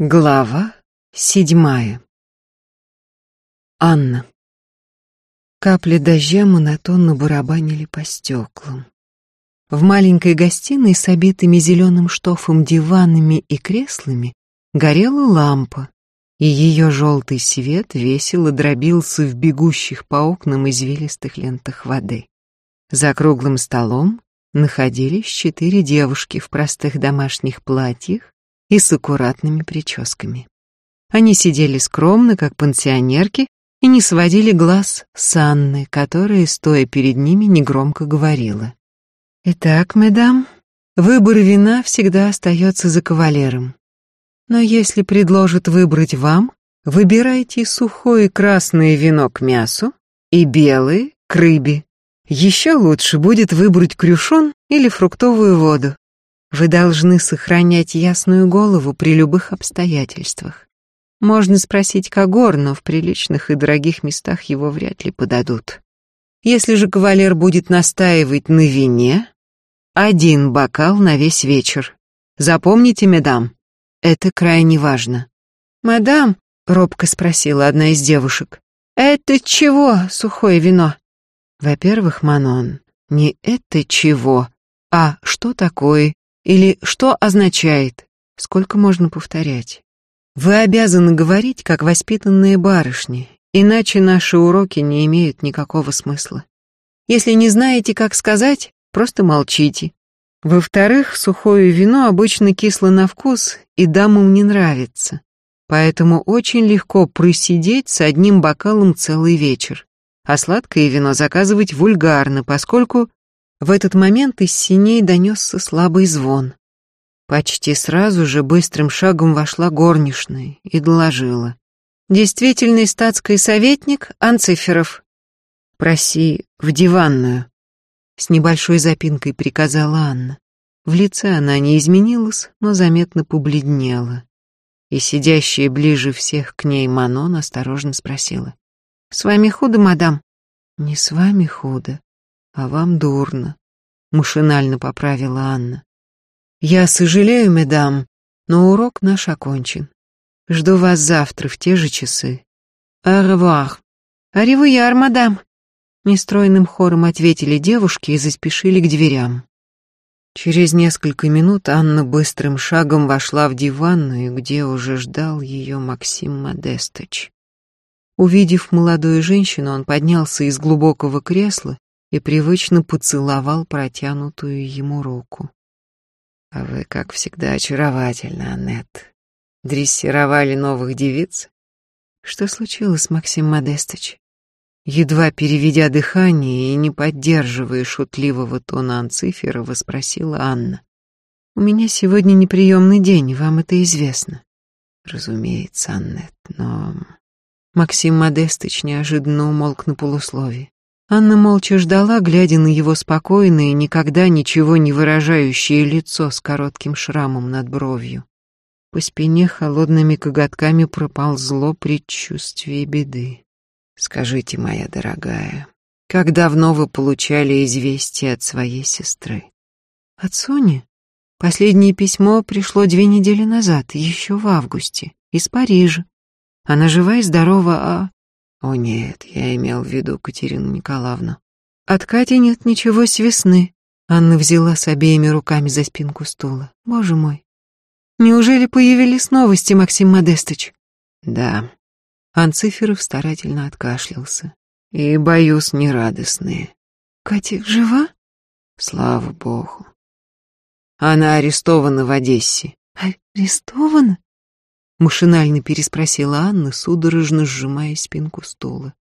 Глава седьмая. Анна. Капли дождя монотонно барабанили по стеклам. В маленькой гостиной с обитыми зеленым штофом диванами и креслами горела лампа, и ее желтый свет весело дробился в бегущих по окнам извилистых лентах воды. За круглым столом находились четыре девушки в простых домашних платьях и с аккуратными прическами. Они сидели скромно, как пансионерки, и не сводили глаз с Анны, которая, стоя перед ними, негромко говорила. «Итак, медам, выбор вина всегда остается за кавалером. Но если предложат выбрать вам, выбирайте сухое красное вино к мясу и белое к рыбе. Еще лучше будет выбрать крюшон или фруктовую воду. Вы должны сохранять ясную голову при любых обстоятельствах. Можно спросить Кагор, но в приличных и дорогих местах его вряд ли подадут. Если же кавалер будет настаивать на вине, один бокал на весь вечер. Запомните, медам, это крайне важно. «Мадам», — робко спросила одна из девушек, — «это чего сухое вино?» Во-первых, Манон, не «это чего», а «что такое или что означает? Сколько можно повторять? Вы обязаны говорить, как воспитанные барышни, иначе наши уроки не имеют никакого смысла. Если не знаете, как сказать, просто молчите. Во-вторых, сухое вино обычно кисло на вкус и дамам не нравится. Поэтому очень легко просидеть с одним бокалом целый вечер. А сладкое вино заказывать вульгарно, поскольку в этот момент из синей донесся слабый звон. Почти сразу же быстрым шагом вошла горничная и доложила. «Действительный статский советник Анциферов. Проси в диванную». С небольшой запинкой приказала Анна. В лице она не изменилась, но заметно побледнела. И сидящая ближе всех к ней Манон осторожно спросила. «С вами худо, мадам?» «Не с вами худо, а вам дурно», — машинально поправила Анна. «Я сожалею, медам, но урок наш окончен. Жду вас завтра в те же часы. Revoir. Аревуяр, мадам!» Нестройным хором ответили девушки и заспешили к дверям. Через несколько минут Анна быстрым шагом вошла в диванную, где уже ждал ее Максим Модестович. Увидев молодую женщину, он поднялся из глубокого кресла и привычно поцеловал протянутую ему руку. «А вы, как всегда, очаровательны, Аннет. Дрессировали новых девиц?» «Что случилось, Максим Модестович?» Едва переведя дыхание и не поддерживая шутливого тона Анциферова, спросила Анна. «У меня сегодня неприемный день, вам это известно». «Разумеется, Аннет, но...» Максим Модестыч неожиданно умолк на полусловие. Анна молча ждала, глядя на его спокойное, никогда ничего не выражающее лицо с коротким шрамом над бровью. По спине холодными коготками проползло предчувствие беды. «Скажите, моя дорогая, как давно вы получали известие от своей сестры?» «От Сони? Последнее письмо пришло две недели назад, еще в августе, из Парижа. Она жива и здорова, а о нет, я имел в виду Катерину Николаевну. От Кати нет ничего с весны. Анна взяла с обеими руками за спинку стула. Боже мой. Неужели появились новости, Максим Модестович? Да. Анциферов старательно откашлялся. И, боюсь, нерадостные. Катя жива? Слава богу. Она арестована в Одессе. Арестована? Машинально переспросила Анна, судорожно сжимая спинку стула.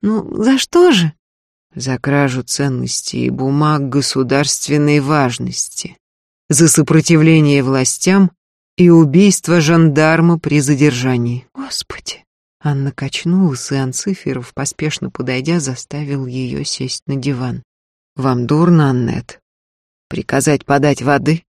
«Ну, за что же?» «За кражу ценностей и бумаг государственной важности, за сопротивление властям и убийство жандарма при задержании». «Господи!» Анна качнулась, и Анциферов, поспешно подойдя, заставил ее сесть на диван. «Вам дурно, Аннет? Приказать подать воды?»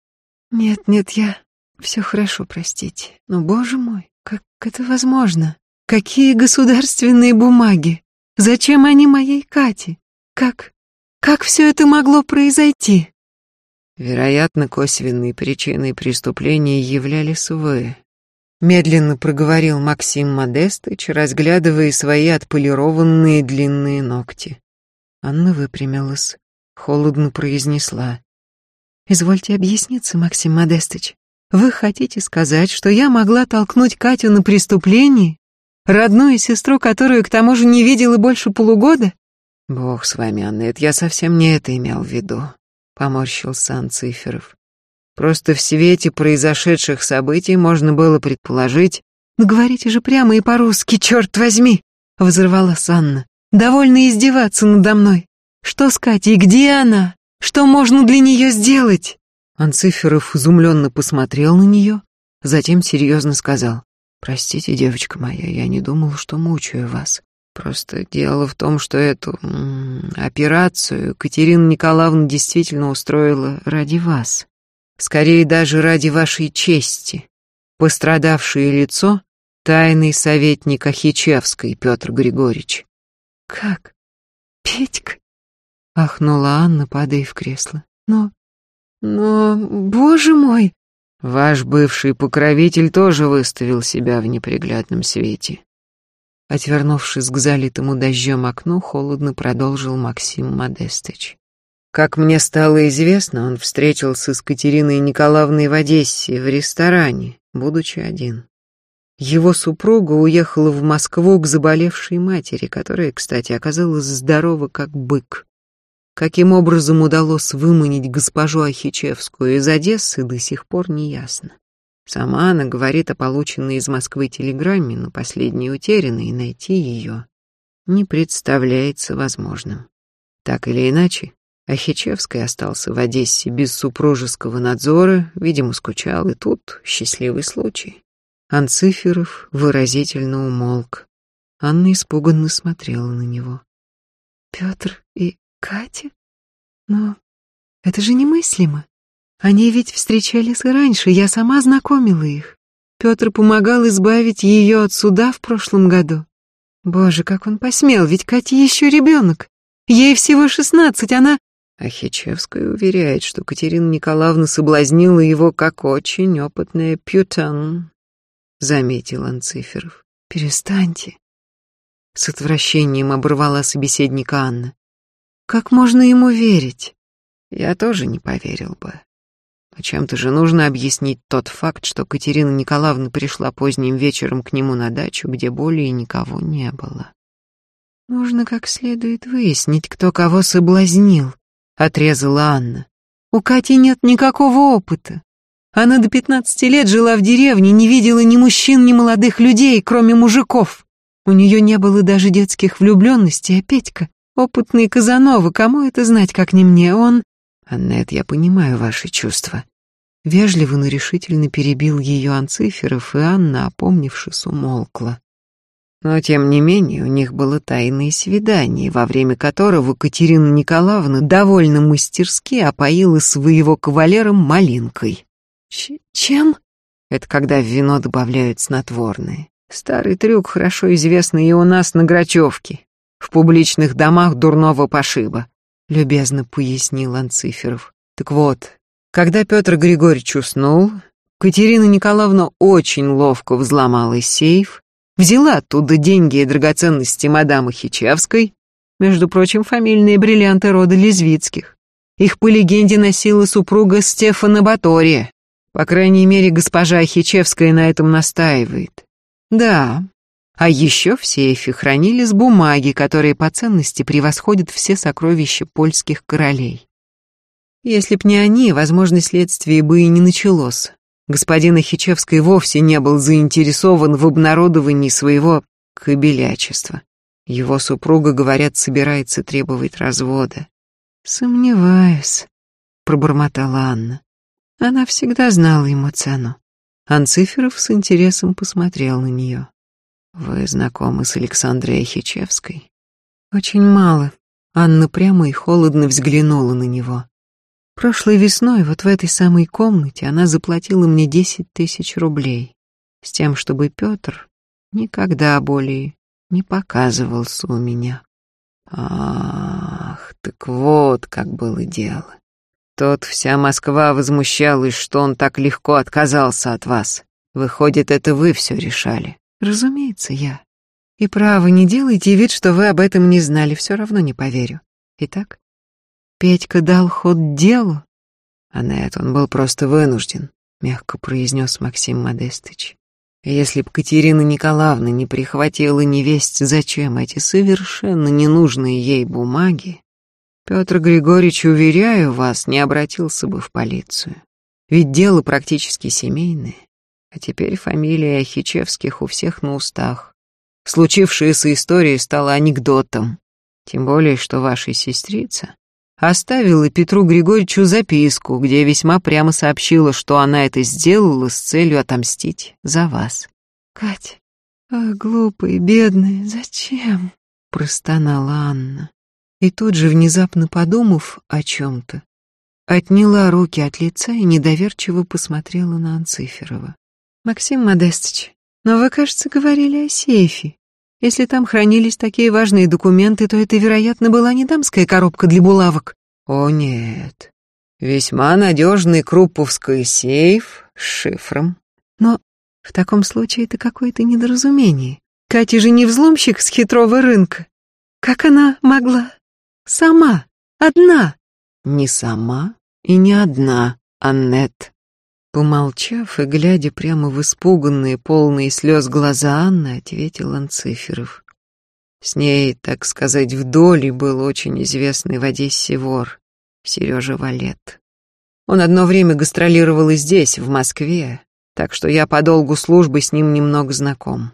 «Нет, нет, я все хорошо, простите. Но, боже мой, как это возможно? Какие государственные бумаги? Зачем они моей Кате? Как... как все это могло произойти? Вероятно, косвенной причиной преступления являлись вы. медленно проговорил Максим Модестыч, разглядывая свои отполированные длинные ногти. Анна выпрямилась, холодно произнесла. «Извольте объясниться, Максим Модестыч. Вы хотите сказать, что я могла толкнуть Катю на преступление? Родную сестру, которую к тому же не видела больше полугода? Бог с вами, Аннет, я совсем не это имел в виду, поморщился Анциферов. Просто в свете произошедших событий можно было предположить... «Ну говорите же прямо и по-русски, черт возьми!» — взорвала Санна. «Довольно издеваться надо мной. Что с Катей, где она? Что можно для нее сделать?» Анциферов изумленно посмотрел на нее, затем серьезно сказал. «Простите, девочка моя, я не думал, что мучаю вас. Просто дело в том, что эту операцию Катерина Николаевна действительно устроила ради вас. Скорее даже ради вашей чести. Пострадавшее лицо — тайный советник Ахичевской Петр Григорьевич». «Как? Петька?» — ахнула Анна, падая в кресло. «Но но, боже мой! Ваш бывший покровитель тоже выставил себя в неприглядном свете. Отвернувшись к залитому дождем окну, холодно продолжил Максим Модестыч. Как мне стало известно, он встретился с Катериной Николаевной в Одессе, в ресторане, будучи один. Его супруга уехала в Москву к заболевшей матери, которая, кстати, оказалась здорова как бык. Каким образом удалось выманить госпожу Ахичевскую из Одессы, до сих пор не ясно. Сама она говорит о полученной из Москвы телеграмме, но последней утерянной, и найти ее не представляется возможным. Так или иначе, Ахичевский остался в Одессе без супружеского надзора, видимо, скучал, и тут счастливый случай. Анциферов выразительно умолк. Анна испуганно смотрела на него. «Петр и Катя? Но это же немыслимо. Они ведь встречались раньше, я сама знакомила их. Петр помогал избавить ее от суда в прошлом году. Боже, как он посмел, ведь Катя еще ребенок. Ей всего шестнадцать, она... Ахичевская уверяет, что Катерина Николаевна соблазнила его как очень опытная пьютан, заметил Анциферов. Перестаньте. С отвращением оборвала собеседника Анна. Как можно ему верить? Я тоже не поверил бы. Но чем-то же нужно объяснить тот факт, что Катерина Николаевна пришла поздним вечером к нему на дачу, где более никого не было. Нужно как следует выяснить, кто кого соблазнил, отрезала Анна. У Кати нет никакого опыта. Она до пятнадцати лет жила в деревне, не видела ни мужчин, ни молодых людей, кроме мужиков. У нее не было даже детских влюбленностей, а Петька Опытный Казанова, кому это знать, как не мне, он... Аннет, я понимаю ваши чувства. Вежливо, но решительно перебил ее Анциферов, и Анна, опомнившись, умолкла. Но, тем не менее, у них было тайное свидание, во время которого Катерина Николаевна довольно мастерски опоила своего кавалера малинкой. Ч чем? Это когда в вино добавляют снотворное. Старый трюк, хорошо известный и у нас на Грачевке в публичных домах дурного пошиба», — любезно пояснил Анциферов. «Так вот, когда Петр Григорьевич уснул, Катерина Николаевна очень ловко взломала сейф, взяла оттуда деньги и драгоценности мадамы Хичевской, между прочим, фамильные бриллианты рода Лезвицких. Их по легенде носила супруга Стефана Батория. По крайней мере, госпожа Хичевская на этом настаивает. Да, а еще в сейфе хранились бумаги, которые по ценности превосходят все сокровища польских королей. Если б не они, возможно, следствие бы и не началось. Господин Ахичевский вовсе не был заинтересован в обнародовании своего кобелячества. Его супруга, говорят, собирается требовать развода. «Сомневаюсь», — пробормотала Анна. Она всегда знала ему цену. Анциферов с интересом посмотрел на нее. Вы знакомы с Александрой Хичевской? Очень мало. Анна прямо и холодно взглянула на него. Прошлой весной вот в этой самой комнате она заплатила мне десять тысяч рублей с тем, чтобы Петр никогда более не показывался у меня. Ах, так вот как было дело. Тот вся Москва возмущалась, что он так легко отказался от вас. Выходит, это вы все решали. Разумеется, я. И право, не делайте вид, что вы об этом не знали, все равно не поверю. Итак, Петька дал ход делу? А на это он был просто вынужден, мягко произнес Максим Модестыч. Если б Катерина Николаевна не прихватила невесть, зачем эти совершенно ненужные ей бумаги, Петр Григорьевич, уверяю вас, не обратился бы в полицию. Ведь дело практически семейное. А теперь фамилия Хичевских у всех на устах. Случившаяся история стала анекдотом. Тем более, что ваша сестрица оставила Петру Григорьевичу записку, где весьма прямо сообщила, что она это сделала с целью отомстить за вас. «Кать, а, глупый, бедный, зачем?» — простонала Анна. И тут же, внезапно подумав о чем-то, отняла руки от лица и недоверчиво посмотрела на Анциферова. «Максим Модестович, но вы, кажется, говорили о сейфе. Если там хранились такие важные документы, то это, вероятно, была не дамская коробка для булавок. О нет, весьма надежный круповский сейф с шифром. Но в таком случае это какое-то недоразумение. Катя же не взломщик с хитрого рынка. Как она могла? Сама, одна. Не сама и не одна, Аннет. Помолчав и глядя прямо в испуганные, полные слез глаза Анны, ответил Анциферов. С ней, так сказать, в доле был очень известный в Одессе вор, Сережа Валет. Он одно время гастролировал и здесь, в Москве, так что я по долгу службы с ним немного знаком.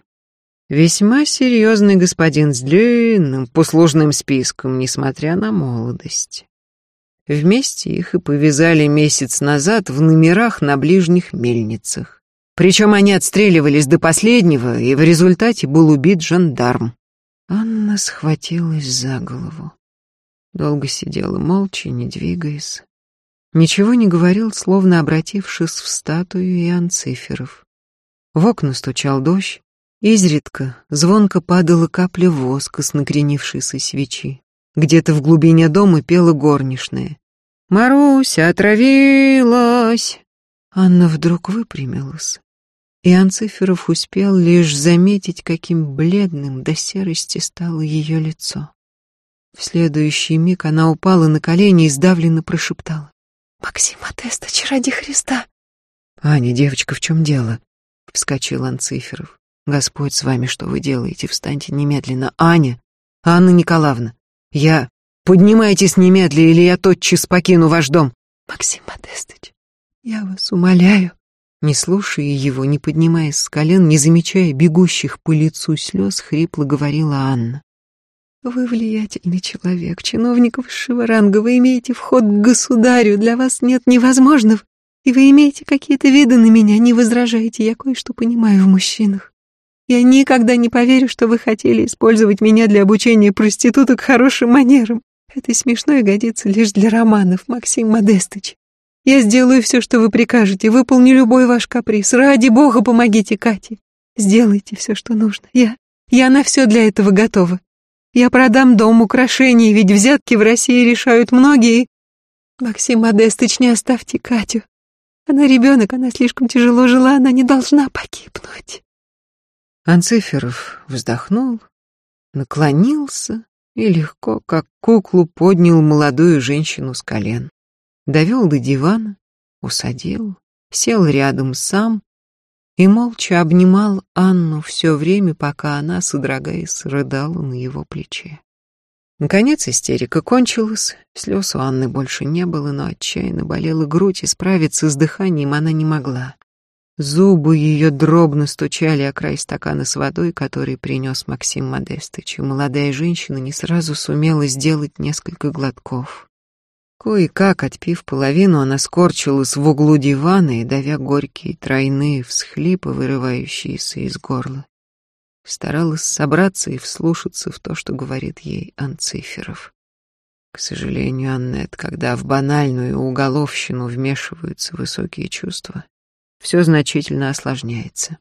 Весьма серьезный господин с длинным послужным списком, несмотря на молодость. Вместе их и повязали месяц назад в номерах на ближних мельницах. Причем они отстреливались до последнего, и в результате был убит жандарм. Анна схватилась за голову. Долго сидела молча, не двигаясь. Ничего не говорил, словно обратившись в статую Иоанн Циферов. В окна стучал дождь, изредка звонко падала капля воска с накренившейся свечи. Где-то в глубине дома пела горничная. «Маруся отравилась!» Анна вдруг выпрямилась, и Анциферов успел лишь заметить, каким бледным до серости стало ее лицо. В следующий миг она упала на колени и сдавленно прошептала. «Максим Атестович, ради Христа!» «Аня, девочка, в чем дело?» — вскочил Анциферов. «Господь с вами, что вы делаете? Встаньте немедленно. Аня! Анна Николаевна! Я... Поднимайтесь немедленно, или я тотчас покину ваш дом. Максим Модестович, я вас умоляю. Не слушая его, не поднимаясь с колен, не замечая бегущих по лицу слез, хрипло говорила Анна. Вы влиятельный человек, чиновник высшего ранга, вы имеете вход к государю, для вас нет невозможного, и вы имеете какие-то виды на меня, не возражаете, я кое-что понимаю в мужчинах. Я никогда не поверю, что вы хотели использовать меня для обучения проституток хорошим манерам. Это смешно и годится лишь для романов, Максим Модестыч. Я сделаю все, что вы прикажете, выполню любой ваш каприз. Ради бога, помогите Кате. Сделайте все, что нужно. Я... я на все для этого готова. Я продам дом, украшений, ведь взятки в России решают многие. Максим Модестыч, не оставьте Катю. Она ребенок, она слишком тяжело жила, она не должна погибнуть. Анциферов вздохнул, наклонился и легко, как куклу, поднял молодую женщину с колен. Довел до дивана, усадил, сел рядом сам и молча обнимал Анну все время, пока она, содрогаясь, рыдала на его плече. Наконец истерика кончилась, слез у Анны больше не было, но отчаянно болела грудь, и справиться с дыханием она не могла. Зубы ее дробно стучали о край стакана с водой, который принес Максим Модестыч, и молодая женщина не сразу сумела сделать несколько глотков. Кое-как, отпив половину, она скорчилась в углу дивана и, давя горькие тройные всхлипы, вырывающиеся из горла, старалась собраться и вслушаться в то, что говорит ей Анциферов. К сожалению, Аннет, когда в банальную уголовщину вмешиваются высокие чувства, все значительно осложняется.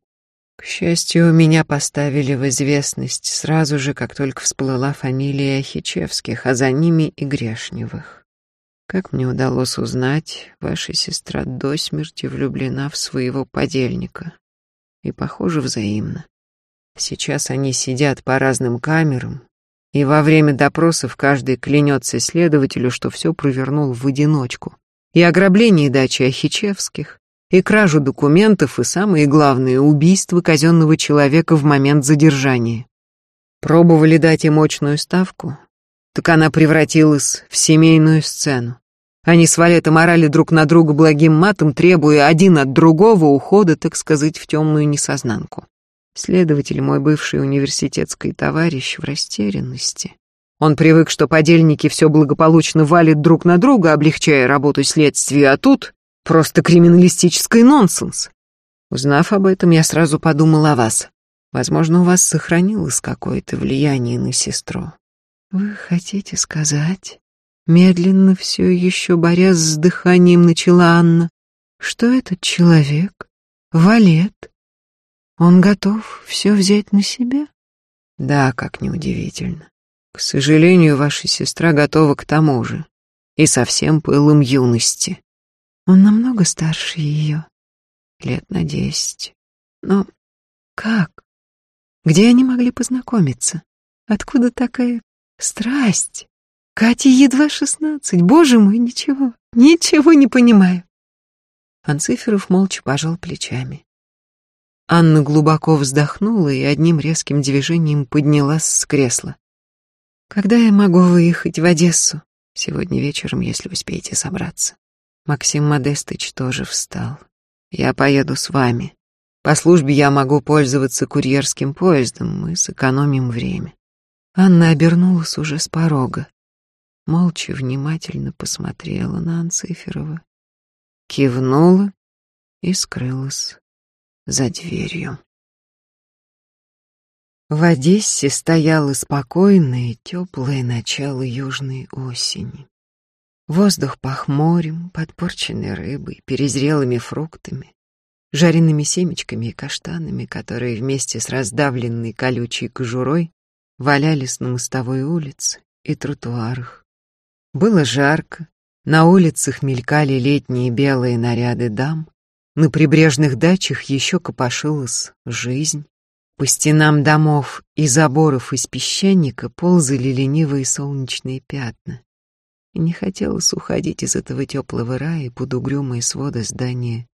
К счастью, меня поставили в известность сразу же, как только всплыла фамилия Хичевских, а за ними и Грешневых. Как мне удалось узнать, ваша сестра до смерти влюблена в своего подельника, И, похоже, взаимно. Сейчас они сидят по разным камерам, и во время допросов каждый клянется следователю, что все провернул в одиночку. И ограбление дачи Ахичевских, и кражу документов, и самое главное, убийство казенного человека в момент задержания. Пробовали дать им мощную ставку, так она превратилась в семейную сцену. Они с Валетом орали друг на друга благим матом, требуя один от другого ухода, так сказать, в темную несознанку. Следователь, мой бывший университетский товарищ, в растерянности. Он привык, что подельники все благополучно валят друг на друга, облегчая работу следствия, а тут просто криминалистический нонсенс. Узнав об этом, я сразу подумал о вас. Возможно, у вас сохранилось какое-то влияние на сестру. Вы хотите сказать, медленно все еще борясь с дыханием, начала Анна, что этот человек, Валет, он готов все взять на себя? Да, как неудивительно. К сожалению, ваша сестра готова к тому же. И совсем пылом юности. Он намного старше ее. Лет на десять. Но как? Где они могли познакомиться? Откуда такая страсть? Кате едва шестнадцать. Боже мой, ничего, ничего не понимаю. Анциферов молча пожал плечами. Анна глубоко вздохнула и одним резким движением поднялась с кресла. «Когда я могу выехать в Одессу?» «Сегодня вечером, если успеете собраться». Максим Модестыч тоже встал. «Я поеду с вами. По службе я могу пользоваться курьерским поездом, мы сэкономим время». Анна обернулась уже с порога. Молча внимательно посмотрела на Анциферова, кивнула и скрылась за дверью. В Одессе стояло спокойное, теплое начало южной осени. Воздух пах морем, подпорченной рыбой, перезрелыми фруктами, жареными семечками и каштанами, которые вместе с раздавленной колючей кожурой валялись на мостовой улице и тротуарах. Было жарко, на улицах мелькали летние белые наряды дам, на прибрежных дачах еще копошилась жизнь. По стенам домов и заборов из песчаника ползали ленивые солнечные пятна. Не хотелось уходить из этого теплого рая под угрюмые своды здания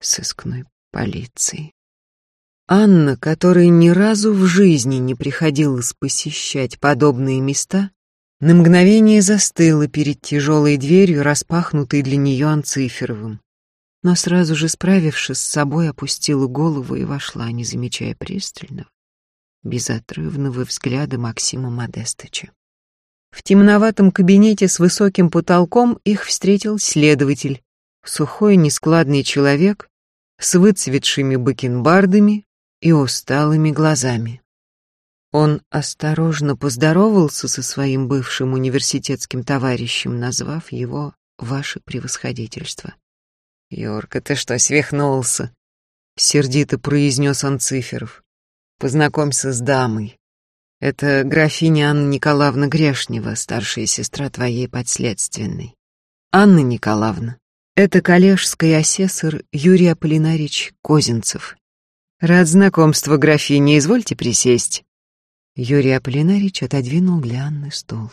сыскной полиции. Анна, которой ни разу в жизни не приходилось посещать подобные места, на мгновение застыла перед тяжелой дверью, распахнутой для нее Анциферовым но сразу же справившись с собой, опустила голову и вошла, не замечая пристального, безотрывного взгляда Максима Модестыча. В темноватом кабинете с высоким потолком их встретил следователь, сухой нескладный человек с выцветшими бакенбардами и усталыми глазами. Он осторожно поздоровался со своим бывшим университетским товарищем, назвав его «Ваше превосходительство». «Йорка, ты что, свихнулся?» — сердито произнес Анциферов. «Познакомься с дамой. Это графиня Анна Николаевна Грешнева, старшая сестра твоей подследственной. Анна Николаевна, это коллежский асессор Юрий Аполлинарич Козинцев. Рад знакомству, графиня, извольте присесть». Юрий Аполлинарич отодвинул для Анны стол.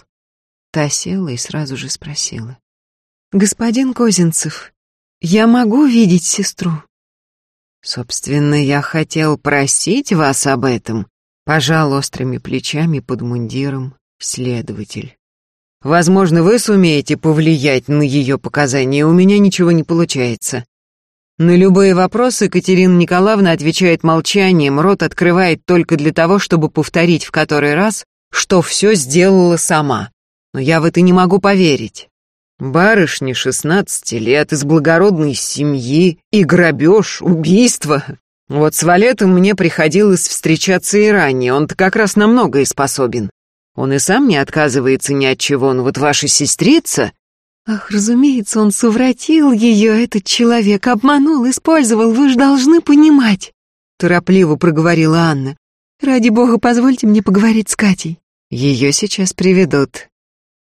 Та села и сразу же спросила. «Господин Козинцев, я могу видеть сестру? Собственно, я хотел просить вас об этом, пожал острыми плечами под мундиром следователь. Возможно, вы сумеете повлиять на ее показания, у меня ничего не получается. На любые вопросы Катерина Николаевна отвечает молчанием, рот открывает только для того, чтобы повторить в который раз, что все сделала сама. Но я в это не могу поверить. Барышня шестнадцати лет, из благородной семьи, и грабеж, убийство. Вот с Валетом мне приходилось встречаться и ранее, он-то как раз на многое способен. Он и сам не отказывается ни от чего, но вот ваша сестрица... Ах, разумеется, он совратил ее, этот человек, обманул, использовал, вы же должны понимать. Торопливо проговорила Анна. Ради бога, позвольте мне поговорить с Катей. Ее сейчас приведут.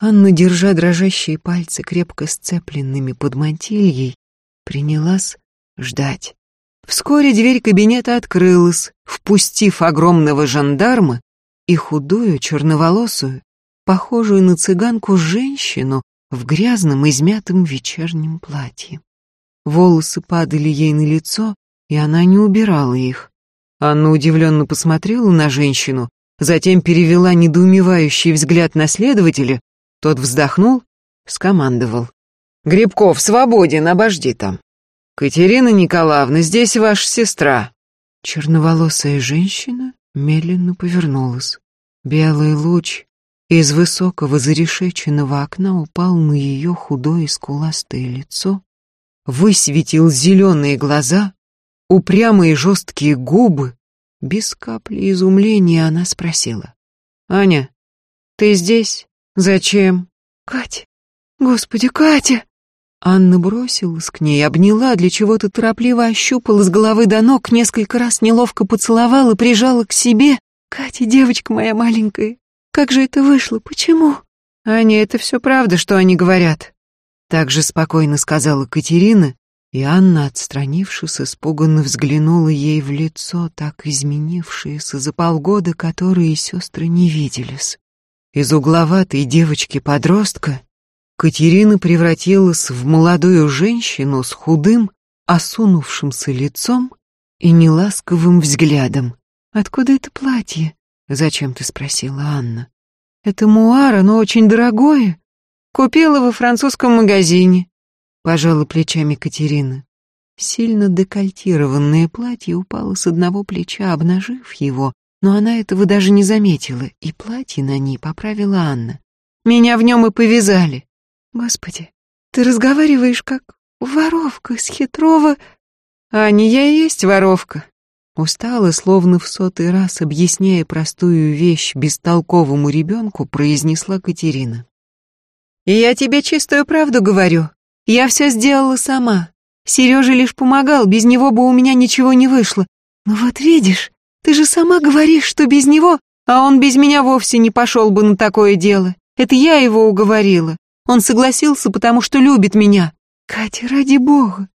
Анна, держа дрожащие пальцы, крепко сцепленными под мантильей, принялась ждать. Вскоре дверь кабинета открылась, впустив огромного жандарма и худую, черноволосую, похожую на цыганку женщину в грязном измятом вечернем платье. Волосы падали ей на лицо, и она не убирала их. Анна удивленно посмотрела на женщину, затем перевела недоумевающий взгляд на следователя, тот вздохнул, скомандовал. «Грибков, свободен, обожди там». «Катерина Николаевна, здесь ваша сестра». Черноволосая женщина медленно повернулась. Белый луч из высокого зарешеченного окна упал на ее худое скуластое лицо, высветил зеленые глаза, упрямые жесткие губы. Без капли изумления она спросила. «Аня, ты здесь? Зачем?» «Катя! Господи, Катя!» Анна бросилась к ней, обняла, для чего-то торопливо ощупала с головы до ног, несколько раз неловко поцеловала, прижала к себе. «Катя, девочка моя маленькая, как же это вышло? Почему? Аня, это все правда, что они говорят. Так же спокойно сказала Катерина, и Анна, отстранившись, испуганно взглянула ей в лицо, так изменившееся за полгода, которые сестры не виделись. Из угловатой девочки-подростка Катерина превратилась в молодую женщину с худым, осунувшимся лицом и неласковым взглядом. «Откуда это платье?» Зачем ты спросила Анна? Это муара, но очень дорогое. Купила во французском магазине. Пожала плечами Катерина. Сильно декольтированное платье упало с одного плеча, обнажив его, но она этого даже не заметила, и платье на ней поправила Анна. Меня в нем и повязали. Господи, ты разговариваешь как воровка с хитрого... Аня, я и есть воровка. Устала, словно в сотый раз, объясняя простую вещь бестолковому ребенку, произнесла Катерина. «И я тебе чистую правду говорю. Я все сделала сама. Сережа лишь помогал, без него бы у меня ничего не вышло. Но вот видишь, ты же сама говоришь, что без него, а он без меня вовсе не пошел бы на такое дело. Это я его уговорила. Он согласился, потому что любит меня. Катя, ради бога,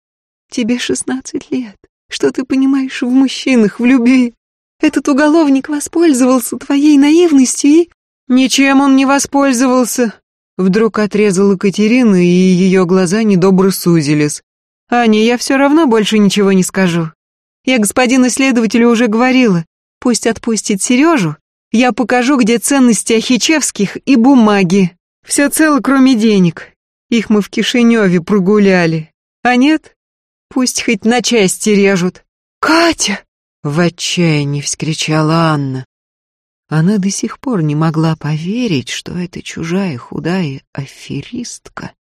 тебе шестнадцать лет. Что ты понимаешь в мужчинах, в любви? Этот уголовник воспользовался твоей наивностью и... Ничем он не воспользовался. Вдруг отрезала Катерина, и ее глаза недобро сузились. Аня, я все равно больше ничего не скажу. Я господину следователю уже говорила. Пусть отпустит Сережу. Я покажу, где ценности Ахичевских и бумаги. Все цело, кроме денег. Их мы в Кишиневе прогуляли. А нет, Пусть хоть на части режут. «Катя!» — в отчаянии вскричала Анна. Она до сих пор не могла поверить, что эта чужая худая аферистка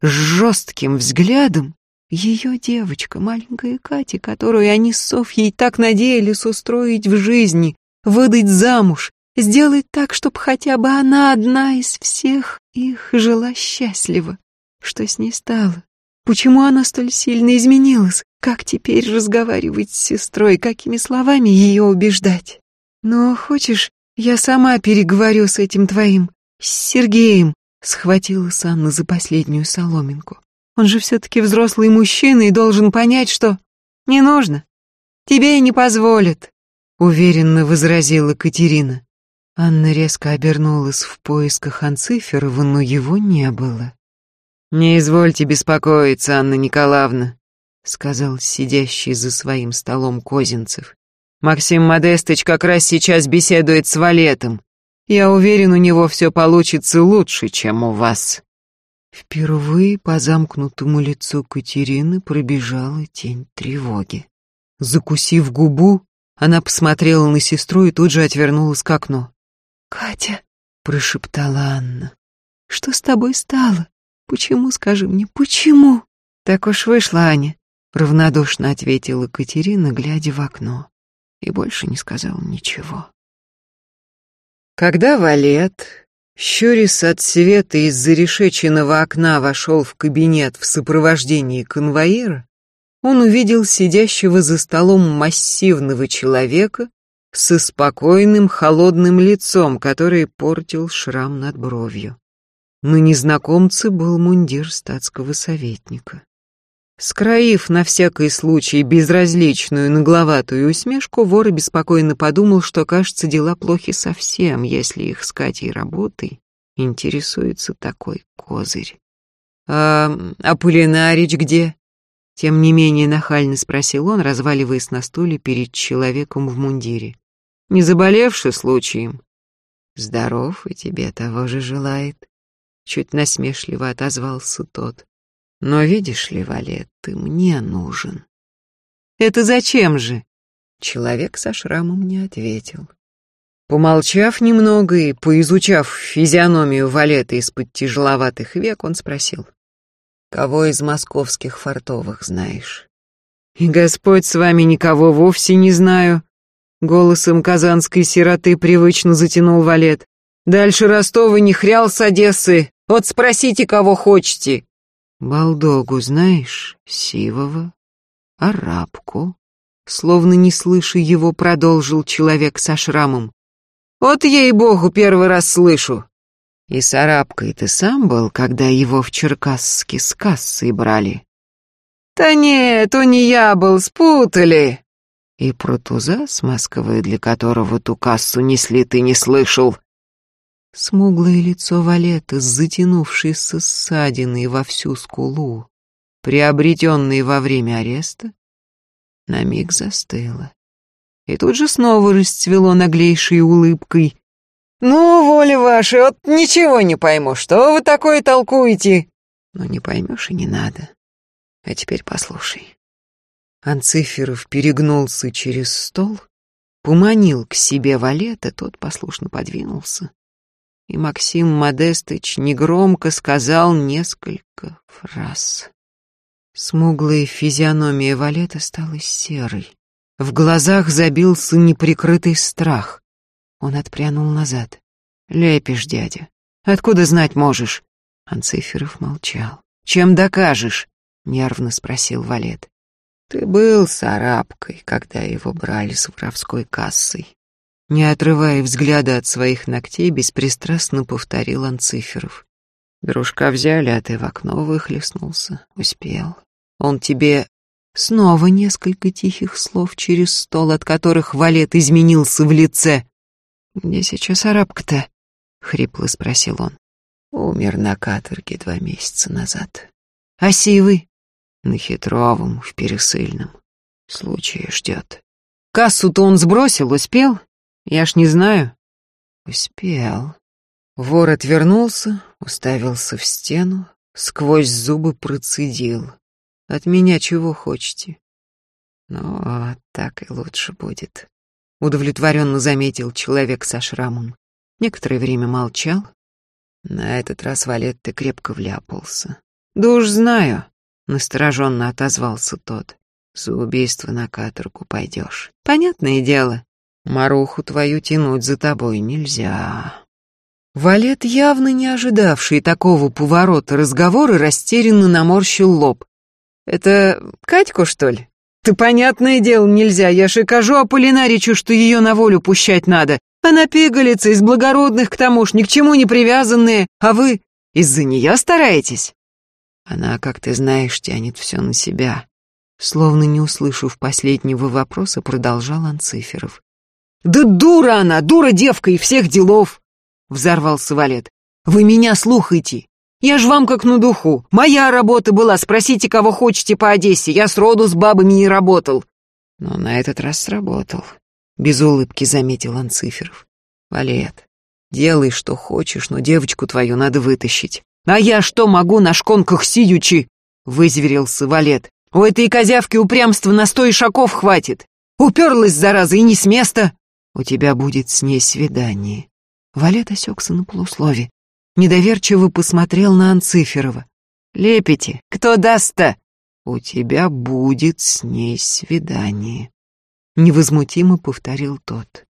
с жестким взглядом ее девочка, маленькая Катя, которую они с Софьей так надеялись устроить в жизни, выдать замуж, сделать так, чтобы хотя бы она одна из всех их жила счастливо. Что с ней стало? Почему она столь сильно изменилась? Как теперь разговаривать с сестрой, какими словами ее убеждать? Но хочешь, я сама переговорю с этим твоим, с Сергеем, схватила Анна за последнюю соломинку. Он же все-таки взрослый мужчина и должен понять, что... Не нужно. Тебе и не позволят, уверенно возразила Катерина. Анна резко обернулась в поисках Анциферова, но его не было. «Не извольте беспокоиться, Анна Николаевна», — сказал сидящий за своим столом Козинцев. «Максим Модестыч как раз сейчас беседует с Валетом. Я уверен, у него все получится лучше, чем у вас». Впервые по замкнутому лицу Катерины пробежала тень тревоги. Закусив губу, она посмотрела на сестру и тут же отвернулась к окну. «Катя», — прошептала Анна, — «что с тобой стало? Почему, скажи мне, почему? Так уж вышло, Аня, равнодушно ответила Катерина, глядя в окно, и больше не сказала ничего. Когда Валет, щурясь от света из зарешеченного окна, вошел в кабинет в сопровождении конвоира, он увидел сидящего за столом массивного человека со спокойным холодным лицом, который портил шрам над бровью. На незнакомце был мундир статского советника. Скроив на всякий случай безразличную нагловатую усмешку, вор беспокойно подумал, что, кажется, дела плохи совсем, если их с Катей работой интересуется такой козырь. «А, а Полинарич где?» Тем не менее нахально спросил он, разваливаясь на стуле перед человеком в мундире. «Не заболевший случаем?» «Здоров и тебе того же желает», — чуть насмешливо отозвался тот. «Но видишь ли, Валет, ты мне нужен». «Это зачем же?» Человек со шрамом не ответил. Помолчав немного и поизучав физиономию Валета из-под тяжеловатых век, он спросил. «Кого из московских фартовых знаешь?» «И Господь с вами никого вовсе не знаю», Голосом казанской сироты привычно затянул Валет. «Дальше Ростова не хрял с Одессы. Вот спросите, кого хочете». «Балдогу знаешь? Сивого? Арабку?» Словно не слыша его, продолжил человек со шрамом. «Вот ей-богу, первый раз слышу». «И с арабкой ты сам был, когда его в Черкасске с кассой брали?» «Да нет, то не я был, спутали», и про туза с Москвы, для которого ту кассу несли, ты не слышал. Смуглое лицо Валета с затянувшейся ссадиной во всю скулу, приобретенной во время ареста, на миг застыло. И тут же снова расцвело наглейшей улыбкой. «Ну, воля ваша, вот ничего не пойму, что вы такое толкуете?» «Ну, не поймешь и не надо. А теперь послушай. Анциферов перегнулся через стол, поманил к себе валета, тот послушно подвинулся. И Максим Модестыч негромко сказал несколько фраз. Смуглая физиономия валета стала серой. В глазах забился неприкрытый страх. Он отпрянул назад. «Лепишь, дядя. Откуда знать можешь?» Анциферов молчал. «Чем докажешь?» — нервно спросил Валет. Ты был с арабкой, когда его брали с воровской кассой. Не отрывая взгляда от своих ногтей, беспристрастно повторил Анциферов. Дружка взяли, а ты в окно выхлестнулся. Успел. Он тебе... Снова несколько тихих слов через стол, от которых Валет изменился в лице. «Где сейчас арабка-то?» — хрипло спросил он. Умер на каторге два месяца назад. «А сивый?» На хитровом, в пересыльном. Случае ждет. Кассу-то он сбросил, успел? Я ж не знаю. Успел. Вор отвернулся, уставился в стену, сквозь зубы процедил. От меня чего хочете? Ну, а так и лучше будет. Удовлетворенно заметил человек со шрамом. Некоторое время молчал. На этот раз Валет ты крепко вляпался. Да уж знаю, настороженно отозвался тот. За убийство на каторгу пойдешь. Понятное дело. Маруху твою тянуть за тобой нельзя. Валет, явно не ожидавший такого поворота разговора, растерянно наморщил лоб. «Это Катьку, что ли?» «Ты, понятное дело, нельзя. Я же кажу Аполлинаричу, что ее на волю пущать надо. Она пигалица, из благородных к тому ж, ни к чему не привязанные. А вы из-за нее стараетесь?» Она, как ты знаешь, тянет все на себя. Словно не услышав последнего вопроса, продолжал Анциферов. «Да дура она, дура девка и всех делов!» — взорвался Валет. «Вы меня слухайте! Я ж вам как на духу. Моя работа была, спросите, кого хотите по Одессе. Я сроду с бабами не работал». Но на этот раз сработал. Без улыбки заметил Анциферов. «Валет, делай, что хочешь, но девочку твою надо вытащить. «А я что могу на шконках сидючи?» — вызверился Валет. «У этой козявки упрямства на сто шагов хватит. Уперлась, зараза, и не с места. У тебя будет с ней свидание». Валет осекся на полуслове. Недоверчиво посмотрел на Анциферова. «Лепите, кто даст-то?» «У тебя будет с ней свидание», — невозмутимо повторил тот.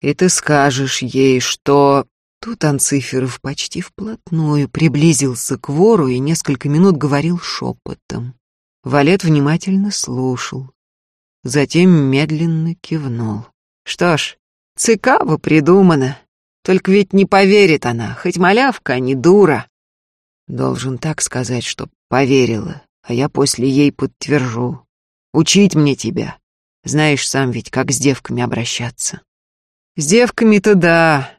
«И ты скажешь ей, что...» Тут Анциферов почти вплотную приблизился к вору и несколько минут говорил шепотом. Валет внимательно слушал, затем медленно кивнул. Что ж, цикаво придумано. Только ведь не поверит она, хоть малявка, а не дура. Должен так сказать, чтоб поверила, а я после ей подтвержу. Учить мне тебя. Знаешь сам ведь, как с девками обращаться. С девками-то да,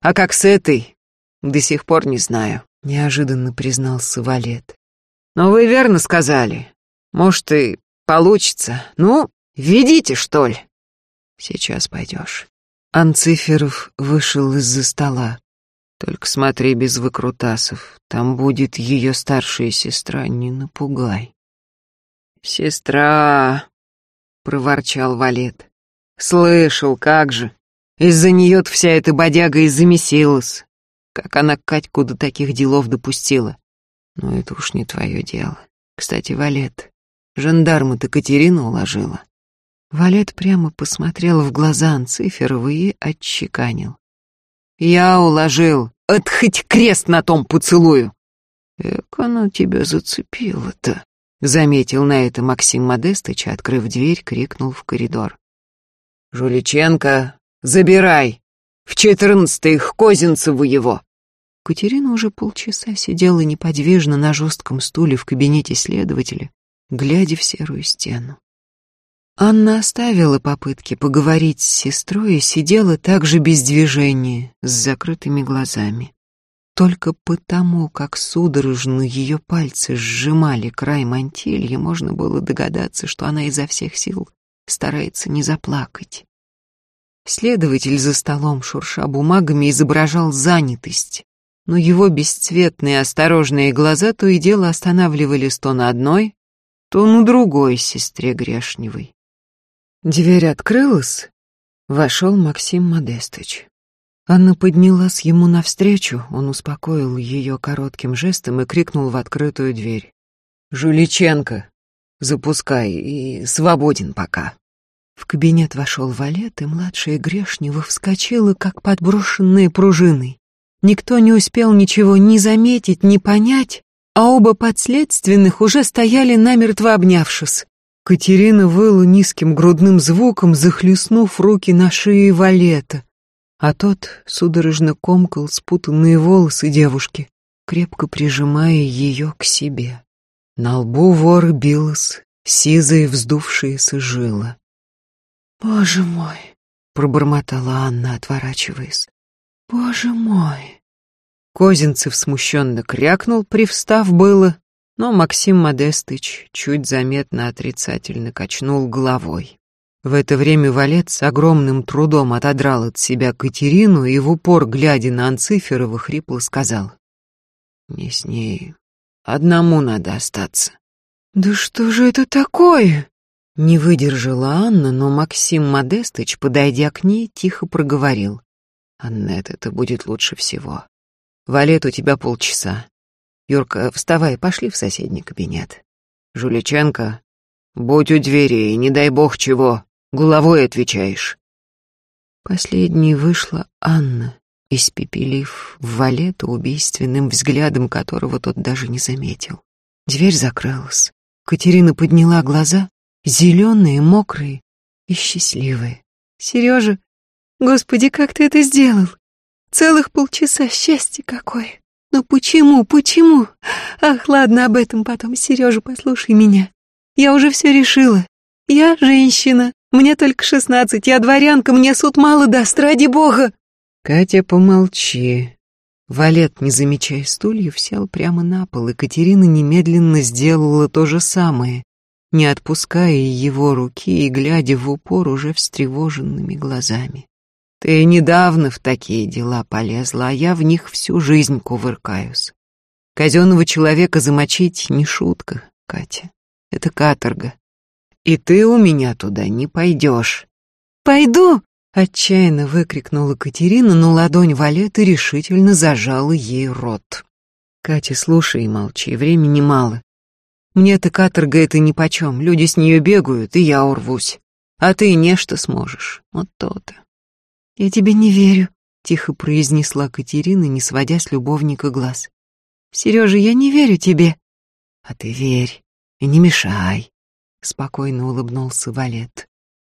а как с этой, до сих пор не знаю, неожиданно признался Валет. Но вы верно сказали. Может, и получится. Ну, ведите, что ли. Сейчас пойдешь. Анциферов вышел из-за стола. Только смотри без выкрутасов. Там будет ее старшая сестра, не напугай. Сестра, проворчал Валет. Слышал, как же. Из-за нее-то вся эта бодяга и замесилась. Как она Катьку до таких делов допустила. Но это уж не твое дело. Кстати, Валет, жандарма-то Катерину уложила. Валет прямо посмотрел в глаза Анциферова и отчеканил. «Я уложил, от хоть крест на том поцелую!» «Эк, она тебя зацепила-то!» Заметил на это Максим Модестыч, открыв дверь, крикнул в коридор. «Жуличенко, забирай! В четырнадцатый к Козинцеву его!» Катерина уже полчаса сидела неподвижно на жестком стуле в кабинете следователя, глядя в серую стену. Анна оставила попытки поговорить с сестрой и сидела также без движения, с закрытыми глазами. Только потому, как судорожно ее пальцы сжимали край мантильи, можно было догадаться, что она изо всех сил старается не заплакать. Следователь за столом, шурша бумагами, изображал занятость, но его бесцветные осторожные глаза то и дело останавливались то на одной, то на другой сестре Грешневой. Дверь открылась, вошел Максим Модестыч. Анна поднялась ему навстречу, он успокоил ее коротким жестом и крикнул в открытую дверь. «Жуличенко, запускай и свободен пока». В кабинет вошел Валет, и младшая Грешнева вскочила, как подброшенная пружиной. Никто не успел ничего ни заметить, ни понять, а оба подследственных уже стояли намертво обнявшись. Катерина выла низким грудным звуком, захлестнув руки на шее Валета а тот судорожно комкал спутанные волосы девушки, крепко прижимая ее к себе. На лбу вора билась сизая вздувшаяся жила. «Боже мой!» — пробормотала Анна, отворачиваясь. «Боже мой!» Козинцев смущенно крякнул, привстав было, но Максим Модестыч чуть заметно отрицательно качнул головой. В это время Валет с огромным трудом отодрал от себя Катерину и в упор, глядя на Анциферова, хрипло сказал. «Мне с ней одному надо остаться». «Да что же это такое?» Не выдержала Анна, но Максим Модестыч, подойдя к ней, тихо проговорил. «Аннет, это будет лучше всего. Валет, у тебя полчаса. Юрка, вставай, пошли в соседний кабинет. Жуличенко, будь у двери, и не дай бог чего, Головой отвечаешь. Последней вышла Анна, испепелив Валета убийственным взглядом, которого тот даже не заметил. Дверь закрылась. Катерина подняла глаза, зеленые, мокрые и счастливые. «Сережа, господи, как ты это сделал? Целых полчаса, счастье какое! Но почему, почему? Ах, ладно, об этом потом. Сережа, послушай меня. Я уже все решила. Я женщина, мне только шестнадцать, я дворянка, мне суд мало даст, ради бога!» «Катя, помолчи». Валет, не замечая стульев, сел прямо на пол, и Катерина немедленно сделала то же самое, не отпуская его руки и глядя в упор уже встревоженными глазами. «Ты недавно в такие дела полезла, а я в них всю жизнь кувыркаюсь. Казенного человека замочить не шутка, Катя. Это каторга. И ты у меня туда не пойдешь. Пойду! Отчаянно выкрикнула Катерина, но ладонь Валеты решительно зажала ей рот. Катя, слушай и молчи, времени мало. Мне-то каторга это нипочем, люди с нее бегают, и я урвусь. А ты нечто сможешь, вот то-то. Я тебе не верю, тихо произнесла Катерина, не сводя с любовника глаз. Сережа, я не верю тебе. А ты верь и не мешай спокойно улыбнулся Валет.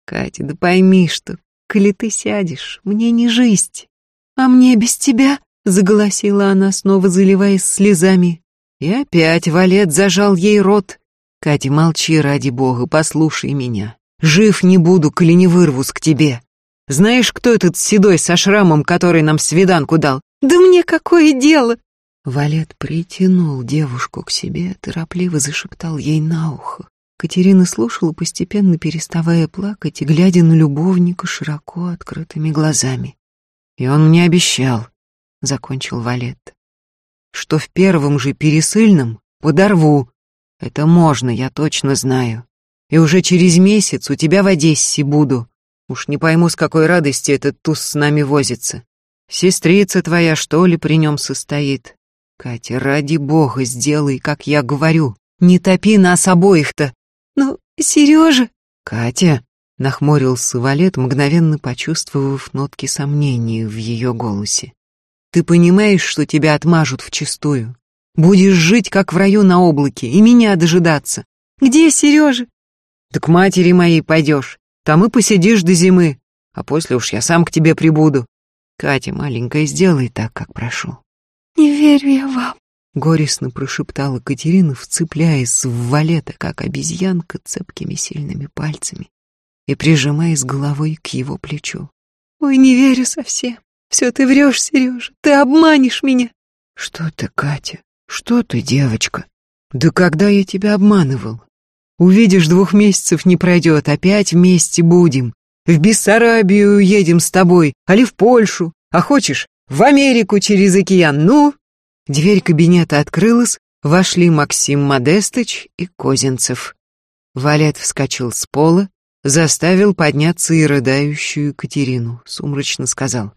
Катя, да пойми, что, коли ты сядешь, мне не жизнь. А мне без тебя, заголосила она, снова заливаясь слезами. И опять Валет зажал ей рот, Катя, молчи ради бога, послушай меня. Жив не буду, коли не вырвусь к тебе. Знаешь, кто этот седой со шрамом, который нам свиданку дал? Да мне какое дело? Валет притянул девушку к себе, торопливо зашептал ей на ухо. Катерина слушала, постепенно переставая плакать и глядя на любовника широко открытыми глазами. «И он мне обещал», — закончил Валет, «что в первом же пересыльном подорву. Это можно, я точно знаю. И уже через месяц у тебя в Одессе буду. Уж не пойму, с какой радости этот туз с нами возится. Сестрица твоя, что ли, при нем состоит? Катя, ради бога, сделай, как я говорю. Не топи нас обоих-то. Ну, Сережа... Катя, нахмурился Валет, мгновенно почувствовав нотки сомнения в ее голосе. Ты понимаешь, что тебя отмажут вчистую? Будешь жить, как в раю на облаке, и меня дожидаться. Где Сережа? Да к матери моей пойдешь. Там и посидишь до зимы, а после уж я сам к тебе прибуду. Катя, маленькая, сделай так, как прошу. Не верю я вам, горестно прошептала Катерина, вцепляясь в валета, как обезьянка, цепкими сильными пальцами и прижимаясь головой к его плечу. Ой, не верю совсем. Все ты врешь, Сережа, ты обманешь меня. Что ты, Катя? Что ты, девочка? Да когда я тебя обманывал? Увидишь, двух месяцев не пройдет, опять вместе будем. В Бессарабию едем с тобой, али в Польшу, а хочешь, в Америку через океан, ну?» Дверь кабинета открылась, вошли Максим Модестыч и Козинцев. Валет вскочил с пола, заставил подняться и рыдающую Катерину, сумрачно сказал.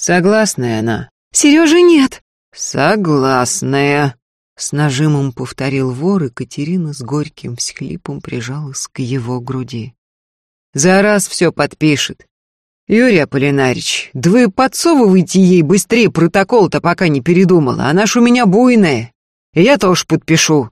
«Согласная она?» «Сережа, нет!» «Согласная!» С нажимом повторил вор, и Катерина с горьким всхлипом прижалась к его груди. «За раз все подпишет. Юрий Аполлинарич, да вы подсовывайте ей быстрее протокол-то, пока не передумала, она ж у меня буйная. Я тоже подпишу».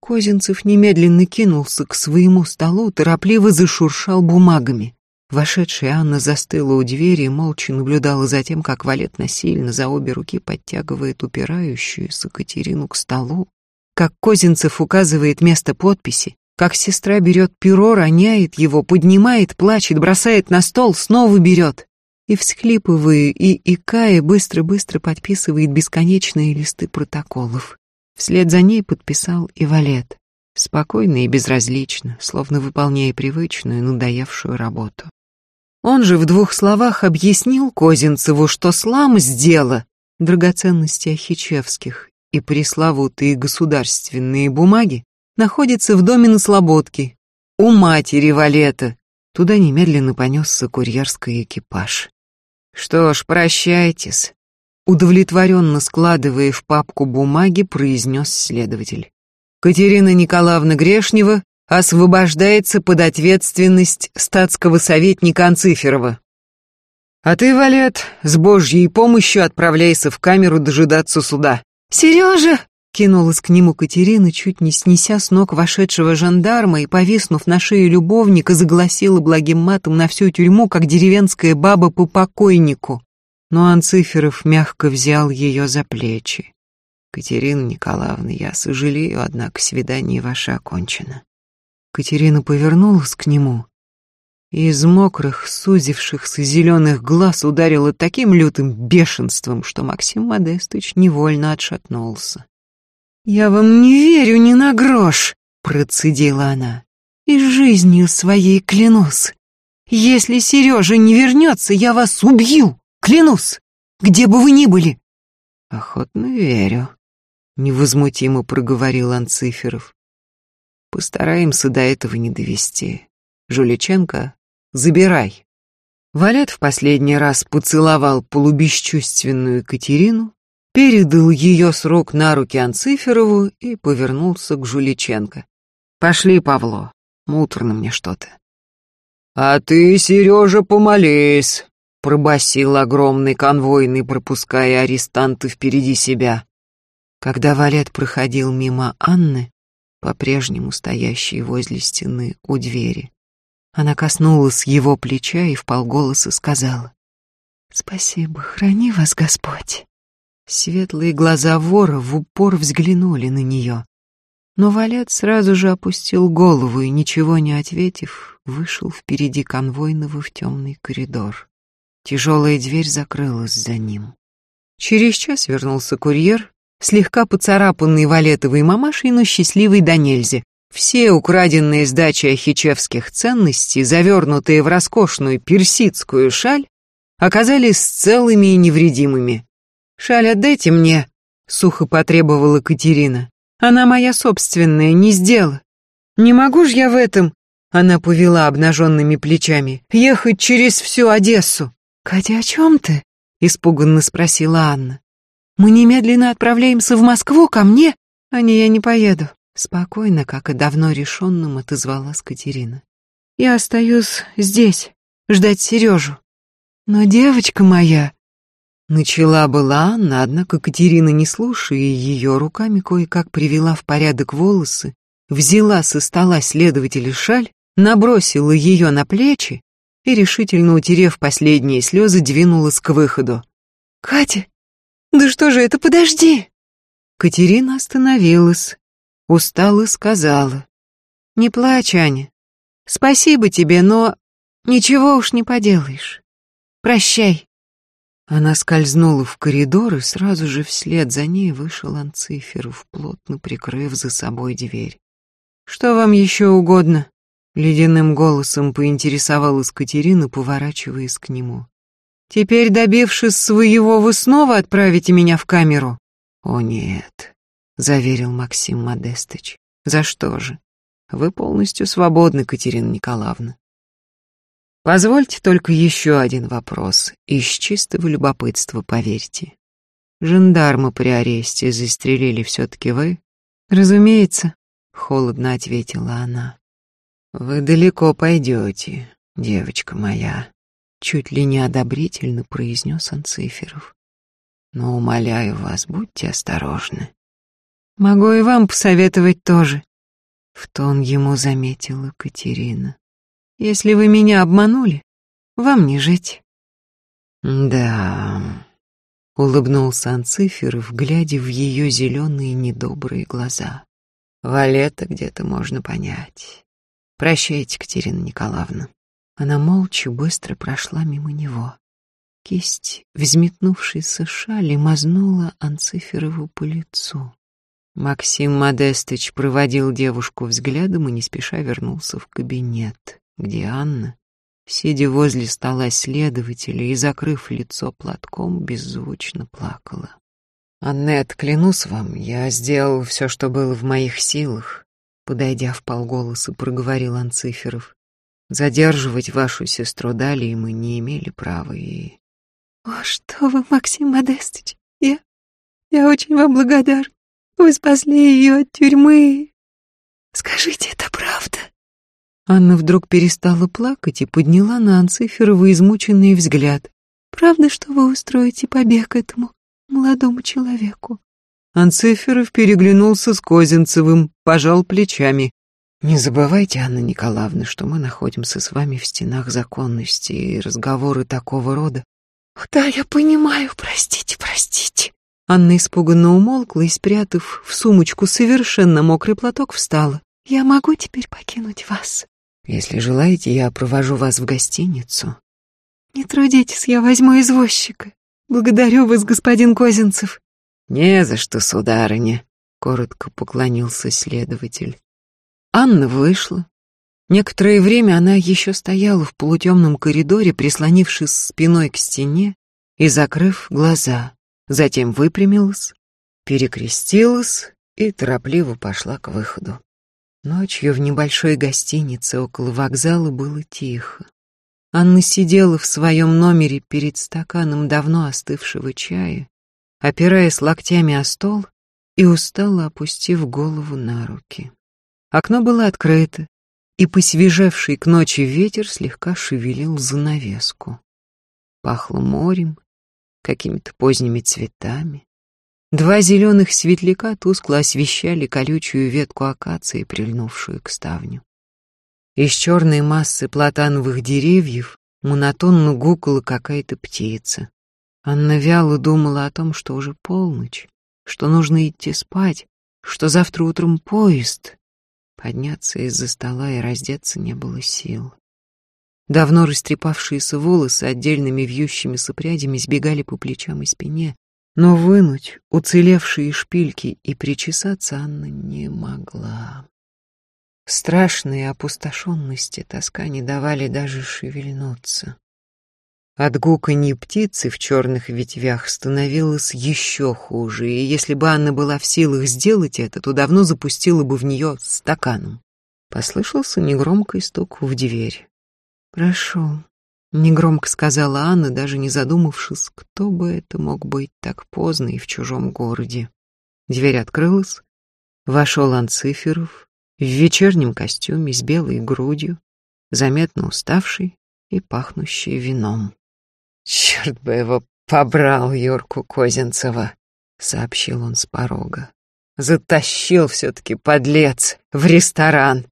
Козинцев немедленно кинулся к своему столу, торопливо зашуршал бумагами. Вошедшая Анна застыла у двери и молча наблюдала за тем, как Валет насильно за обе руки подтягивает упирающуюся Катерину к столу, как Козинцев указывает место подписи, как сестра берет перо, роняет его, поднимает, плачет, бросает на стол, снова берет. И, всхлипывая и икая, быстро-быстро подписывает бесконечные листы протоколов. Вслед за ней подписал и Валет, спокойно и безразлично, словно выполняя привычную, надоевшую работу. Он же в двух словах объяснил Козинцеву, что слам сдела драгоценности Ахичевских и пресловутые государственные бумаги находятся в доме на Слободке, у матери Валета. Туда немедленно понесся курьерский экипаж. Что ж, прощайтесь. Удовлетворенно складывая в папку бумаги, произнес следователь. Катерина Николаевна Грешнева освобождается под ответственность статского советника Анциферова. А ты, Валет, с божьей помощью отправляйся в камеру дожидаться суда. Сережа! Кинулась к нему Катерина, чуть не снеся с ног вошедшего жандарма и, повиснув на шее любовника, загласила благим матом на всю тюрьму, как деревенская баба по покойнику. Но Анциферов мягко взял ее за плечи. «Катерина Николаевна, я сожалею, однако свидание ваше окончено. Катерина повернулась к нему и из мокрых, сузившихся зеленых глаз ударила таким лютым бешенством, что Максим Модестович невольно отшатнулся. «Я вам не верю ни на грош», — процедила она. «И жизнью своей клянусь. Если Сережа не вернется, я вас убью, клянусь, где бы вы ни были». «Охотно верю», — невозмутимо проговорил Анциферов. Постараемся до этого не довести. Жуличенко, забирай. Валет в последний раз поцеловал полубесчувственную Катерину, передал ее с рук на руки Анциферову и повернулся к Жуличенко. «Пошли, Павло, муторно мне что-то». «А ты, Сережа, помолись», — пробасил огромный конвойный, пропуская арестанта впереди себя. Когда Валет проходил мимо Анны, по-прежнему стоящей возле стены у двери. Она коснулась его плеча и вполголоса сказала «Спасибо, храни вас Господь». Светлые глаза вора в упор взглянули на нее. Но Валет сразу же опустил голову и, ничего не ответив, вышел впереди конвойного в темный коридор. Тяжелая дверь закрылась за ним. Через час вернулся курьер, слегка поцарапанный валетовой мамашей, но счастливый до нельзя. Все украденные с дачи ахичевских ценности, завернутые в роскошную персидскую шаль, оказались целыми и невредимыми. «Шаль отдайте мне», — сухо потребовала Катерина. «Она моя собственная, не сделала. Не могу ж я в этом...» Она повела обнаженными плечами. «Ехать через всю Одессу». «Катя, о чем ты?» — испуганно спросила Анна. «Мы немедленно отправляемся в Москву ко мне?» «А не, я не поеду», — спокойно, как и давно решенным, отозвалась Катерина. «Я остаюсь здесь, ждать Сережу. Но девочка моя...» Начала была Анна, однако Катерина, не слушая ее, руками кое-как привела в порядок волосы, взяла со стола следователя шаль, набросила ее на плечи и, решительно утерев последние слезы, двинулась к выходу. «Катя, да что же это, подожди!» Катерина остановилась, устала сказала. «Не плачь, Аня. Спасибо тебе, но ничего уж не поделаешь. Прощай». Она скользнула в коридор, и сразу же вслед за ней вышел Анциферов, плотно прикрыв за собой дверь. «Что вам еще угодно?» Ледяным голосом поинтересовалась Катерина, поворачиваясь к нему. «Теперь, добившись своего, вы снова отправите меня в камеру?» «О, нет», — заверил Максим Модестыч. «За что же? Вы полностью свободны, Катерина Николаевна. Позвольте только еще один вопрос, из чистого любопытства, поверьте. Жандармы при аресте застрелили все-таки вы? Разумеется, холодно ответила она. «Вы далеко пойдете, девочка моя», — чуть ли не одобрительно произнес Анциферов. «Но, умоляю вас, будьте осторожны». «Могу и вам посоветовать тоже», — в тон ему заметила Катерина. «Если вы меня обманули, вам не жить». «Да», — улыбнулся Анциферов, глядя в ее зеленые недобрые глаза. «Валета где-то можно понять. Прощайте, Катерина Николаевна. Она молча быстро прошла мимо него. Кисть, взметнувшейся шали, мазнула Анциферову по лицу. Максим Модестыч проводил девушку взглядом и не спеша вернулся в кабинет, где Анна, сидя возле стола следователя и закрыв лицо платком, беззвучно плакала. «Аннет, клянусь вам, я сделал все, что было в моих силах. Подойдя в полголоса, проговорил Анциферов. Задерживать вашу сестру далее мы не имели права и... О, что вы, Максим Модестович, я... я очень вам благодарен. Вы спасли ее от тюрьмы. Скажите, это правда? Анна вдруг перестала плакать и подняла на Анциферова измученный взгляд. Правда, что вы устроите побег этому молодому человеку? Анциферов переглянулся с Козинцевым, пожал плечами. «Не забывайте, Анна Николаевна, что мы находимся с вами в стенах законности, и разговоры такого рода...» «Да, я понимаю, простите, простите». Анна испуганно умолкла и, спрятав в сумочку совершенно мокрый платок, встала. «Я могу теперь покинуть вас?» «Если желаете, я провожу вас в гостиницу». «Не трудитесь, я возьму извозчика. Благодарю вас, господин Козинцев». «Не за что, сударыня», — коротко поклонился следователь. Анна вышла. Некоторое время она еще стояла в полутемном коридоре, прислонившись спиной к стене и закрыв глаза. Затем выпрямилась, перекрестилась и торопливо пошла к выходу. Ночью в небольшой гостинице около вокзала было тихо. Анна сидела в своем номере перед стаканом давно остывшего чая опираясь локтями о стол и устало опустив голову на руки. Окно было открыто, и посвежевший к ночи ветер слегка шевелил занавеску. Пахло морем, какими-то поздними цветами. Два зеленых светляка тускло освещали колючую ветку акации, прильнувшую к ставню. Из черной массы платановых деревьев монотонно гукала какая-то птица. Анна вяло думала о том, что уже полночь, что нужно идти спать, что завтра утром поезд. Подняться из-за стола и раздеться не было сил. Давно растрепавшиеся волосы отдельными вьющимися прядями сбегали по плечам и спине, но вынуть уцелевшие шпильки и причесаться Анна не могла. Страшные опустошенности тоска не давали даже шевельнуться. От гуканья птицы в черных ветвях становилось еще хуже, и если бы Анна была в силах сделать это, то давно запустила бы в нее стаканом. Послышался негромкий стук в дверь. «Прошу», — негромко сказала Анна, даже не задумавшись, кто бы это мог быть так поздно и в чужом городе. Дверь открылась, вошел Анциферов в вечернем костюме с белой грудью, заметно уставший и пахнущий вином. «Черт бы его побрал, Юрку Козинцева!» — сообщил он с порога. «Затащил все-таки, подлец, в ресторан.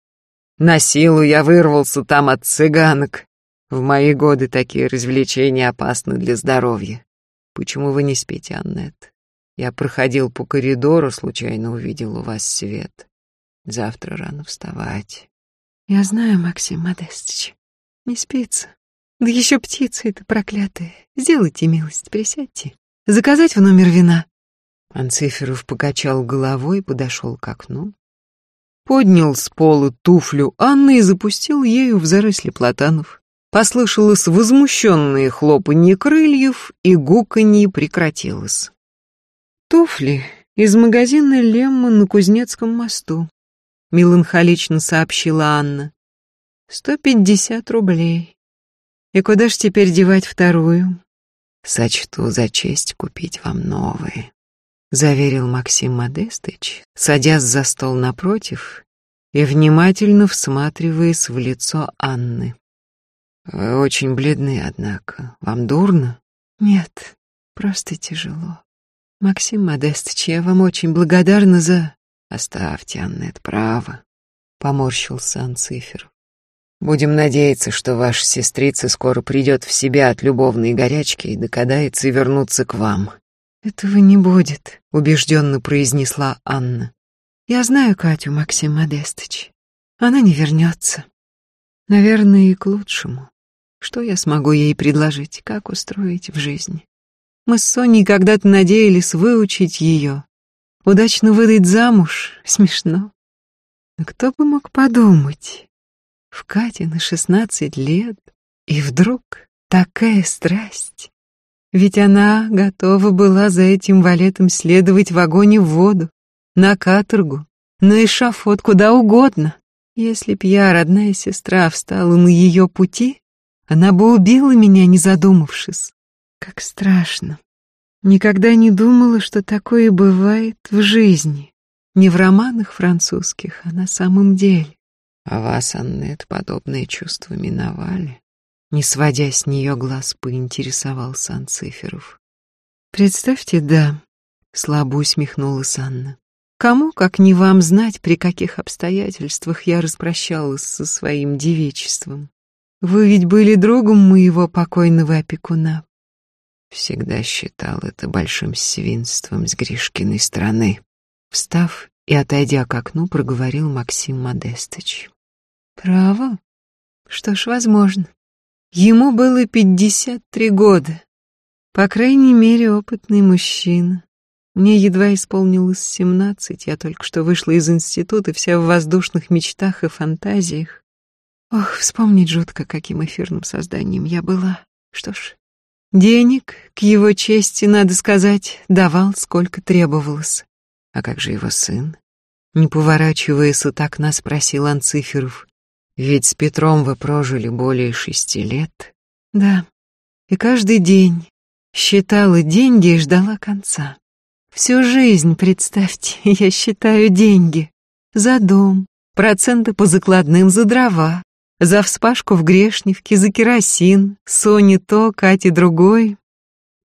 На силу я вырвался там от цыганок. В мои годы такие развлечения опасны для здоровья. Почему вы не спите, Аннет? Я проходил по коридору, случайно увидел у вас свет. Завтра рано вставать». «Я знаю, Максим Модестович, не спится. Да еще птицы это проклятые. Сделайте милость, присядьте. Заказать в номер вина. Анциферов покачал головой подошел к окну. Поднял с пола туфлю Анны и запустил ею в заросли платанов. Послышалось возмущенное хлопанье крыльев, и гуканье прекратилось. Туфли из магазина Лемма на Кузнецком мосту, меланхолично сообщила Анна. Сто пятьдесят рублей. И куда ж теперь девать вторую? Сочту за честь купить вам новые, заверил Максим Модестыч, садясь за стол напротив и внимательно всматриваясь в лицо Анны. Вы очень бледны, однако. Вам дурно? Нет, просто тяжело. Максим Модестыч, я вам очень благодарна за... Оставьте, Аннет, право, поморщился Анцифер. Будем надеяться, что ваша сестрица скоро придет в себя от любовной горячки и докадается вернуться к вам. Этого не будет, убежденно произнесла Анна. Я знаю Катю, Максим Модестович. Она не вернется. Наверное, и к лучшему. Что я смогу ей предложить, как устроить в жизни? Мы с Соней когда-то надеялись выучить ее. Удачно выдать замуж смешно. Но кто бы мог подумать? В Кате на шестнадцать лет, и вдруг такая страсть. Ведь она готова была за этим валетом следовать в огонь и в воду, на каторгу, на эшафот, куда угодно. Если б я, родная сестра, встала на ее пути, она бы убила меня, не задумавшись. Как страшно. Никогда не думала, что такое бывает в жизни. Не в романах французских, а на самом деле. А вас, Аннет, подобные чувства миновали? Не сводя с нее глаз, поинтересовался Анциферов. Представьте, да, слабо усмехнулась Анна. Кому, как не вам, знать, при каких обстоятельствах я распрощалась со своим девичеством? Вы ведь были другом моего покойного опекуна. Всегда считал это большим свинством с Гришкиной стороны. Встав и, отойдя к окну, проговорил Максим Модестыч. «Право? Что ж, возможно. Ему было пятьдесят три года. По крайней мере, опытный мужчина. Мне едва исполнилось семнадцать, я только что вышла из института, вся в воздушных мечтах и фантазиях. Ох, вспомнить жутко, каким эфирным созданием я была. Что ж, денег, к его чести, надо сказать, давал, сколько требовалось. А как же его сын? Не поворачиваясь, так нас спросил Анциферов. Ведь с Петром вы прожили более шести лет. Да, и каждый день считала деньги и ждала конца. Всю жизнь, представьте, я считаю деньги. За дом, проценты по закладным за дрова, за вспашку в Грешневке, за керосин, Соне то, Кате другой.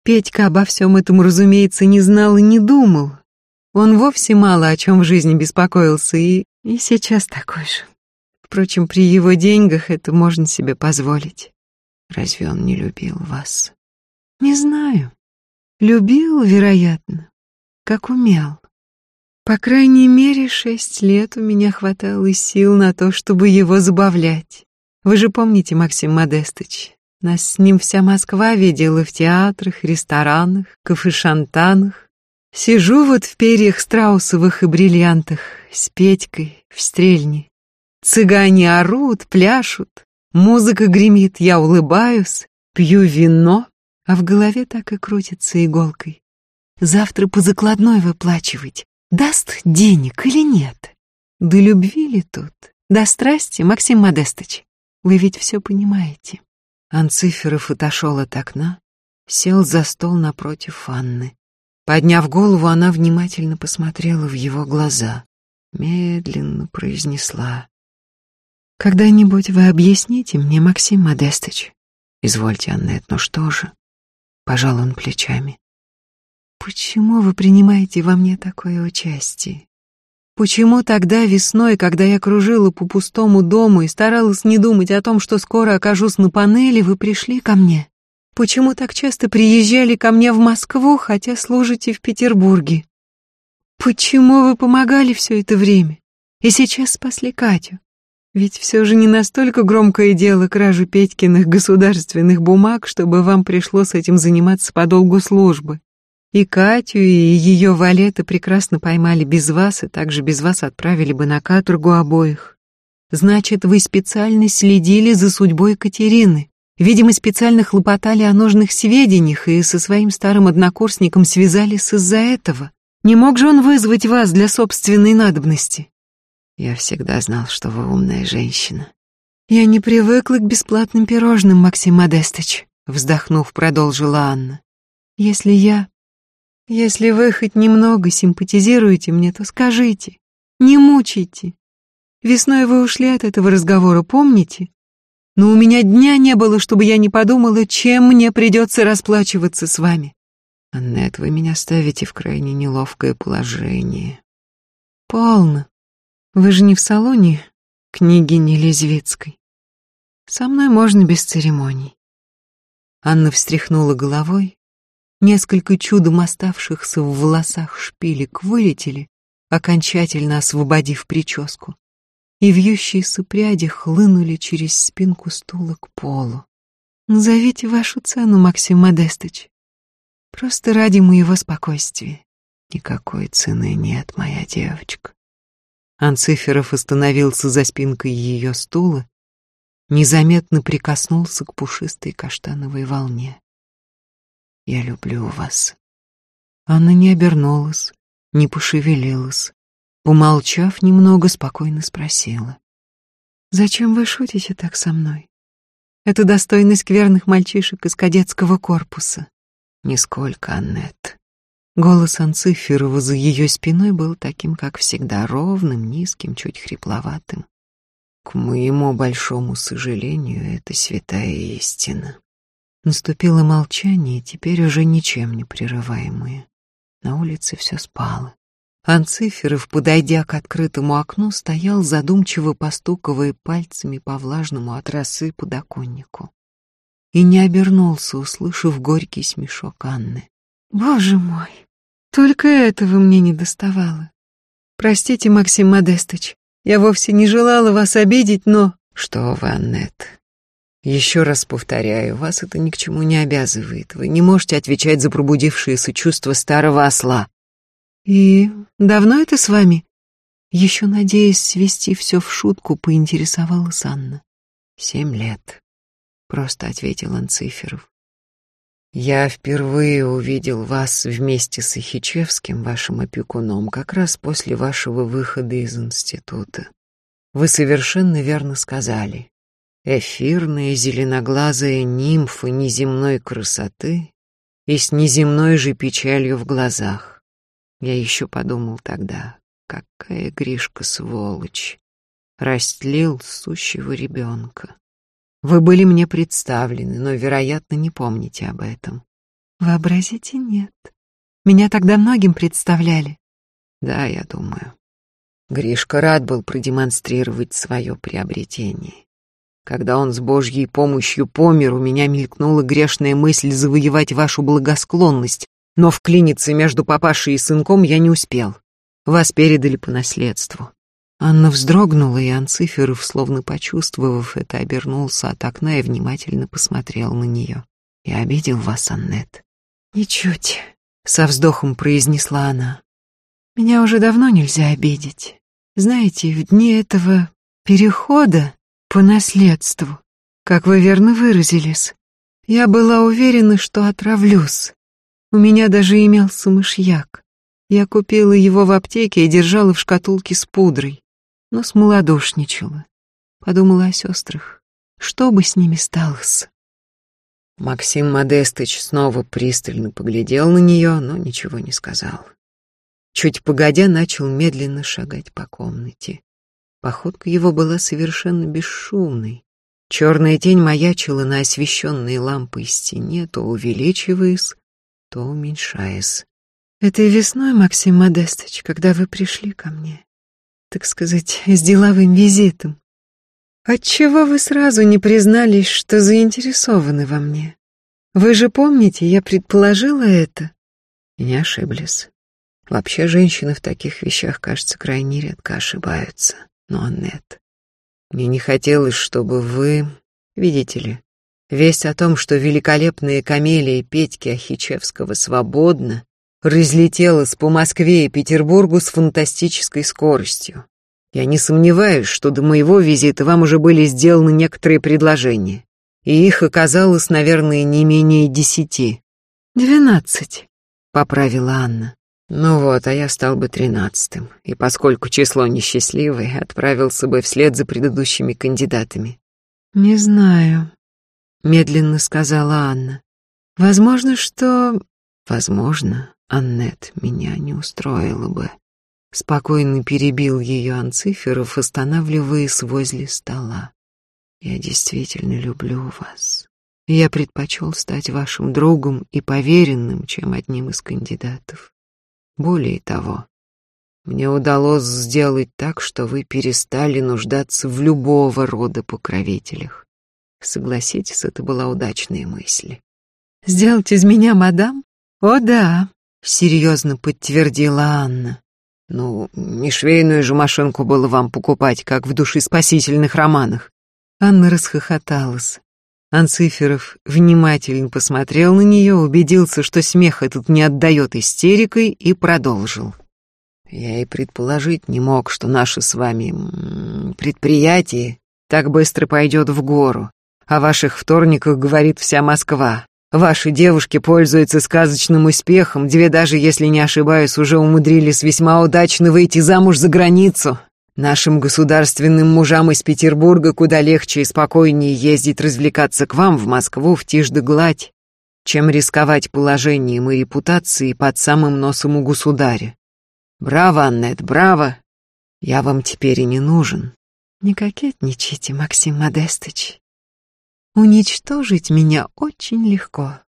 Петька обо всем этом, разумеется, не знал и не думал, он вовсе мало о чем в жизни беспокоился и, и сейчас такой же. Впрочем, при его деньгах это можно себе позволить. Разве он не любил вас? Не знаю. Любил, вероятно, как умел. По крайней мере, шесть лет у меня хватало сил на то, чтобы его забавлять. Вы же помните, Максим Модестович, нас с ним вся Москва видела в театрах, ресторанах, кафе-шантанах. Сижу вот в перьях страусовых и бриллиантах с Петькой в стрельне. Цыгане орут, пляшут, музыка гремит, я улыбаюсь, пью вино, а в голове так и крутится иголкой. Завтра по закладной выплачивать, даст денег или нет? До любви ли тут? До страсти, Максим Модестович? Вы ведь все понимаете. Анциферов отошел от окна, сел за стол напротив Анны. Подняв голову, она внимательно посмотрела в его глаза, медленно произнесла. «Когда-нибудь вы объясните мне, Максим Модестович?» «Извольте, Аннет, ну что же?» Пожал он плечами. Почему вы принимаете во мне такое участие? Почему тогда весной, когда я кружила по пустому дому и старалась не думать о том, что скоро окажусь на панели, вы пришли ко мне? Почему так часто приезжали ко мне в Москву, хотя служите в Петербурге? Почему вы помогали все это время? И сейчас спасли Катю? Ведь все же не настолько громкое дело кражи Петькиных государственных бумаг, чтобы вам пришлось этим заниматься по долгу службы. И Катю, и ее валеты прекрасно поймали без вас, и также без вас отправили бы на каторгу обоих. Значит, вы специально следили за судьбой Катерины. Видимо, специально хлопотали о нужных сведениях и со своим старым однокурсником связались из-за этого. Не мог же он вызвать вас для собственной надобности? Я всегда знал, что вы умная женщина. Я не привыкла к бесплатным пирожным, Максим Модестович, вздохнув, продолжила Анна. Если я если вы хоть немного симпатизируете мне, то скажите, не мучайте. Весной вы ушли от этого разговора, помните? Но у меня дня не было, чтобы я не подумала, чем мне придется расплачиваться с вами. Аннет, вы меня ставите в крайне неловкое положение. Полно. Вы же не в салоне княгини Лезвицкой. Со мной можно без церемоний. Анна встряхнула головой, Несколько чудом оставшихся в волосах шпилек вылетели, окончательно освободив прическу, и вьющиеся пряди хлынули через спинку стула к полу. «Назовите вашу цену, Максим Модестович. Просто ради моего спокойствия». «Никакой цены нет, моя девочка». Анциферов остановился за спинкой ее стула, незаметно прикоснулся к пушистой каштановой волне. Я люблю вас. Она не обернулась, не пошевелилась. Умолчав немного, спокойно спросила. «Зачем вы шутите так со мной? Это достойность скверных мальчишек из кадетского корпуса». «Нисколько, Аннет». Голос Анциферова за ее спиной был таким, как всегда, ровным, низким, чуть хрипловатым. К моему большому сожалению, это святая истина. Наступило молчание, теперь уже ничем не прерываемое. На улице все спало. Анциферов, подойдя к открытому окну, стоял задумчиво постуковая пальцами по влажному от росы подоконнику. И не обернулся, услышав горький смешок Анны. «Боже мой, только этого мне не доставало. Простите, Максим Модестович, я вовсе не желала вас обидеть, но...» «Что вы, Аннет, еще раз повторяю, вас это ни к чему не обязывает. Вы не можете отвечать за пробудившиеся чувства старого осла. И давно это с вами? Еще надеясь свести все в шутку, поинтересовалась Анна. Семь лет, просто ответил Анциферов. Я впервые увидел вас вместе с Ихичевским, вашим опекуном, как раз после вашего выхода из института. Вы совершенно верно сказали эфирная зеленоглазая нимфа неземной красоты и с неземной же печалью в глазах. Я еще подумал тогда, какая Гришка сволочь, растлил сущего ребенка. Вы были мне представлены, но, вероятно, не помните об этом. Вообразите, нет. Меня тогда многим представляли. Да, я думаю. Гришка рад был продемонстрировать свое приобретение. Когда он с Божьей помощью помер, у меня мелькнула грешная мысль завоевать вашу благосклонность, но вклиниться между папашей и сынком я не успел. Вас передали по наследству. Анна вздрогнула, и Анциферов, словно почувствовав это, обернулся от окна и внимательно посмотрел на нее. «Я обидел вас, Аннет?» «Ничуть», — со вздохом произнесла она. «Меня уже давно нельзя обидеть. Знаете, в дни этого перехода по наследству, как вы верно выразились, я была уверена, что отравлюсь. У меня даже имелся мышьяк. Я купила его в аптеке и держала в шкатулке с пудрой но смолодушничала. Подумала о сестрах. Что бы с ними сталось? Максим Модестыч снова пристально поглядел на нее, но ничего не сказал. Чуть погодя, начал медленно шагать по комнате. Походка его была совершенно бесшумной. Черная тень маячила на освещенной лампой стене, то увеличиваясь, то уменьшаясь. «Этой весной, Максим Модестыч, когда вы пришли ко мне, так сказать, с деловым визитом. Отчего вы сразу не признались, что заинтересованы во мне? Вы же помните, я предположила это. И не ошиблись. Вообще женщины в таких вещах, кажется, крайне редко ошибаются. Но, Аннет, мне не хотелось, чтобы вы... Видите ли, весть о том, что великолепная камелия Петьки Ахичевского свободна, разлетелась по Москве и Петербургу с фантастической скоростью. Я не сомневаюсь, что до моего визита вам уже были сделаны некоторые предложения, и их оказалось, наверное, не менее десяти. «Двенадцать», — поправила Анна. Ну вот, а я стал бы тринадцатым, и поскольку число несчастливое, отправился бы вслед за предыдущими кандидатами. «Не знаю», — медленно сказала Анна. «Возможно, что...» «Возможно, Аннет меня не устроила бы. Спокойно перебил ее Анциферов, останавливаясь возле стола. Я действительно люблю вас. Я предпочел стать вашим другом и поверенным, чем одним из кандидатов. Более того, мне удалось сделать так, что вы перестали нуждаться в любого рода покровителях. Согласитесь, это была удачная мысль. «Сделать из меня мадам? О да, серьезно подтвердила Анна. Ну, не швейную же машинку было вам покупать, как в душеспасительных романах. Анна расхохоталась. Анциферов внимательно посмотрел на нее, убедился, что смех этот не отдает истерикой, и продолжил. Я и предположить не мог, что наше с вами предприятие так быстро пойдет в гору. О ваших вторниках говорит вся Москва. Ваши девушки пользуются сказочным успехом, две даже, если не ошибаюсь, уже умудрились весьма удачно выйти замуж за границу. Нашим государственным мужам из Петербурга куда легче и спокойнее ездить развлекаться к вам в Москву в тишь да гладь, чем рисковать положением и репутацией под самым носом у государя. Браво, Аннет, браво! Я вам теперь и не нужен. Не кокетничайте, Максим Модестыч. Уничтожить меня очень легко.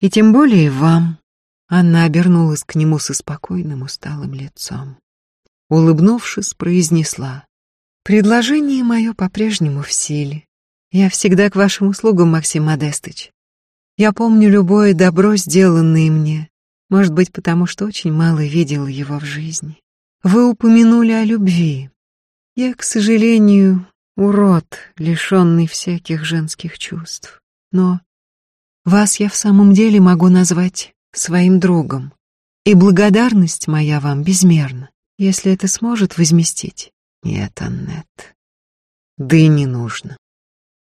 И тем более вам. Анна обернулась к нему со спокойным усталым лицом. Улыбнувшись, произнесла. Предложение мое по-прежнему в силе. Я всегда к вашим услугам, Максим Модестыч. Я помню любое добро, сделанное мне. Может быть, потому что очень мало видела его в жизни. Вы упомянули о любви. Я, к сожалению, урод, лишенный всяких женских чувств. Но вас я в самом деле могу назвать своим другом, и благодарность моя вам безмерна, если это сможет возместить. Нет, Аннет, да и не нужно.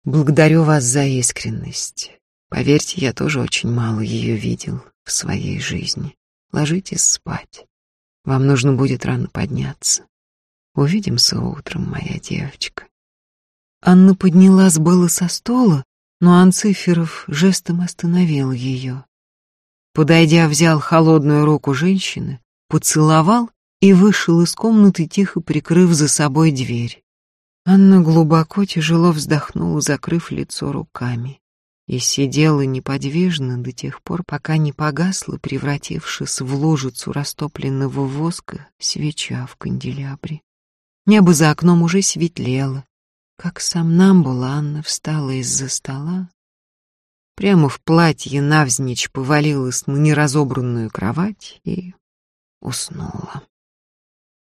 Благодарю вас за искренность. Поверьте, я тоже очень мало ее видел в своей жизни. Ложитесь спать. Вам нужно будет рано подняться. Увидимся утром, моя девочка. Анна поднялась было со стола, но Анциферов жестом остановил ее. Подойдя, взял холодную руку женщины, поцеловал и вышел из комнаты, тихо прикрыв за собой дверь. Анна глубоко, тяжело вздохнула, закрыв лицо руками, и сидела неподвижно до тех пор, пока не погасла, превратившись в лужицу растопленного воска, свеча в канделябре. Небо за окном уже светлело, как сам Намбула Анна встала из-за стола, прямо в платье навзничь повалилась на неразобранную кровать и уснула.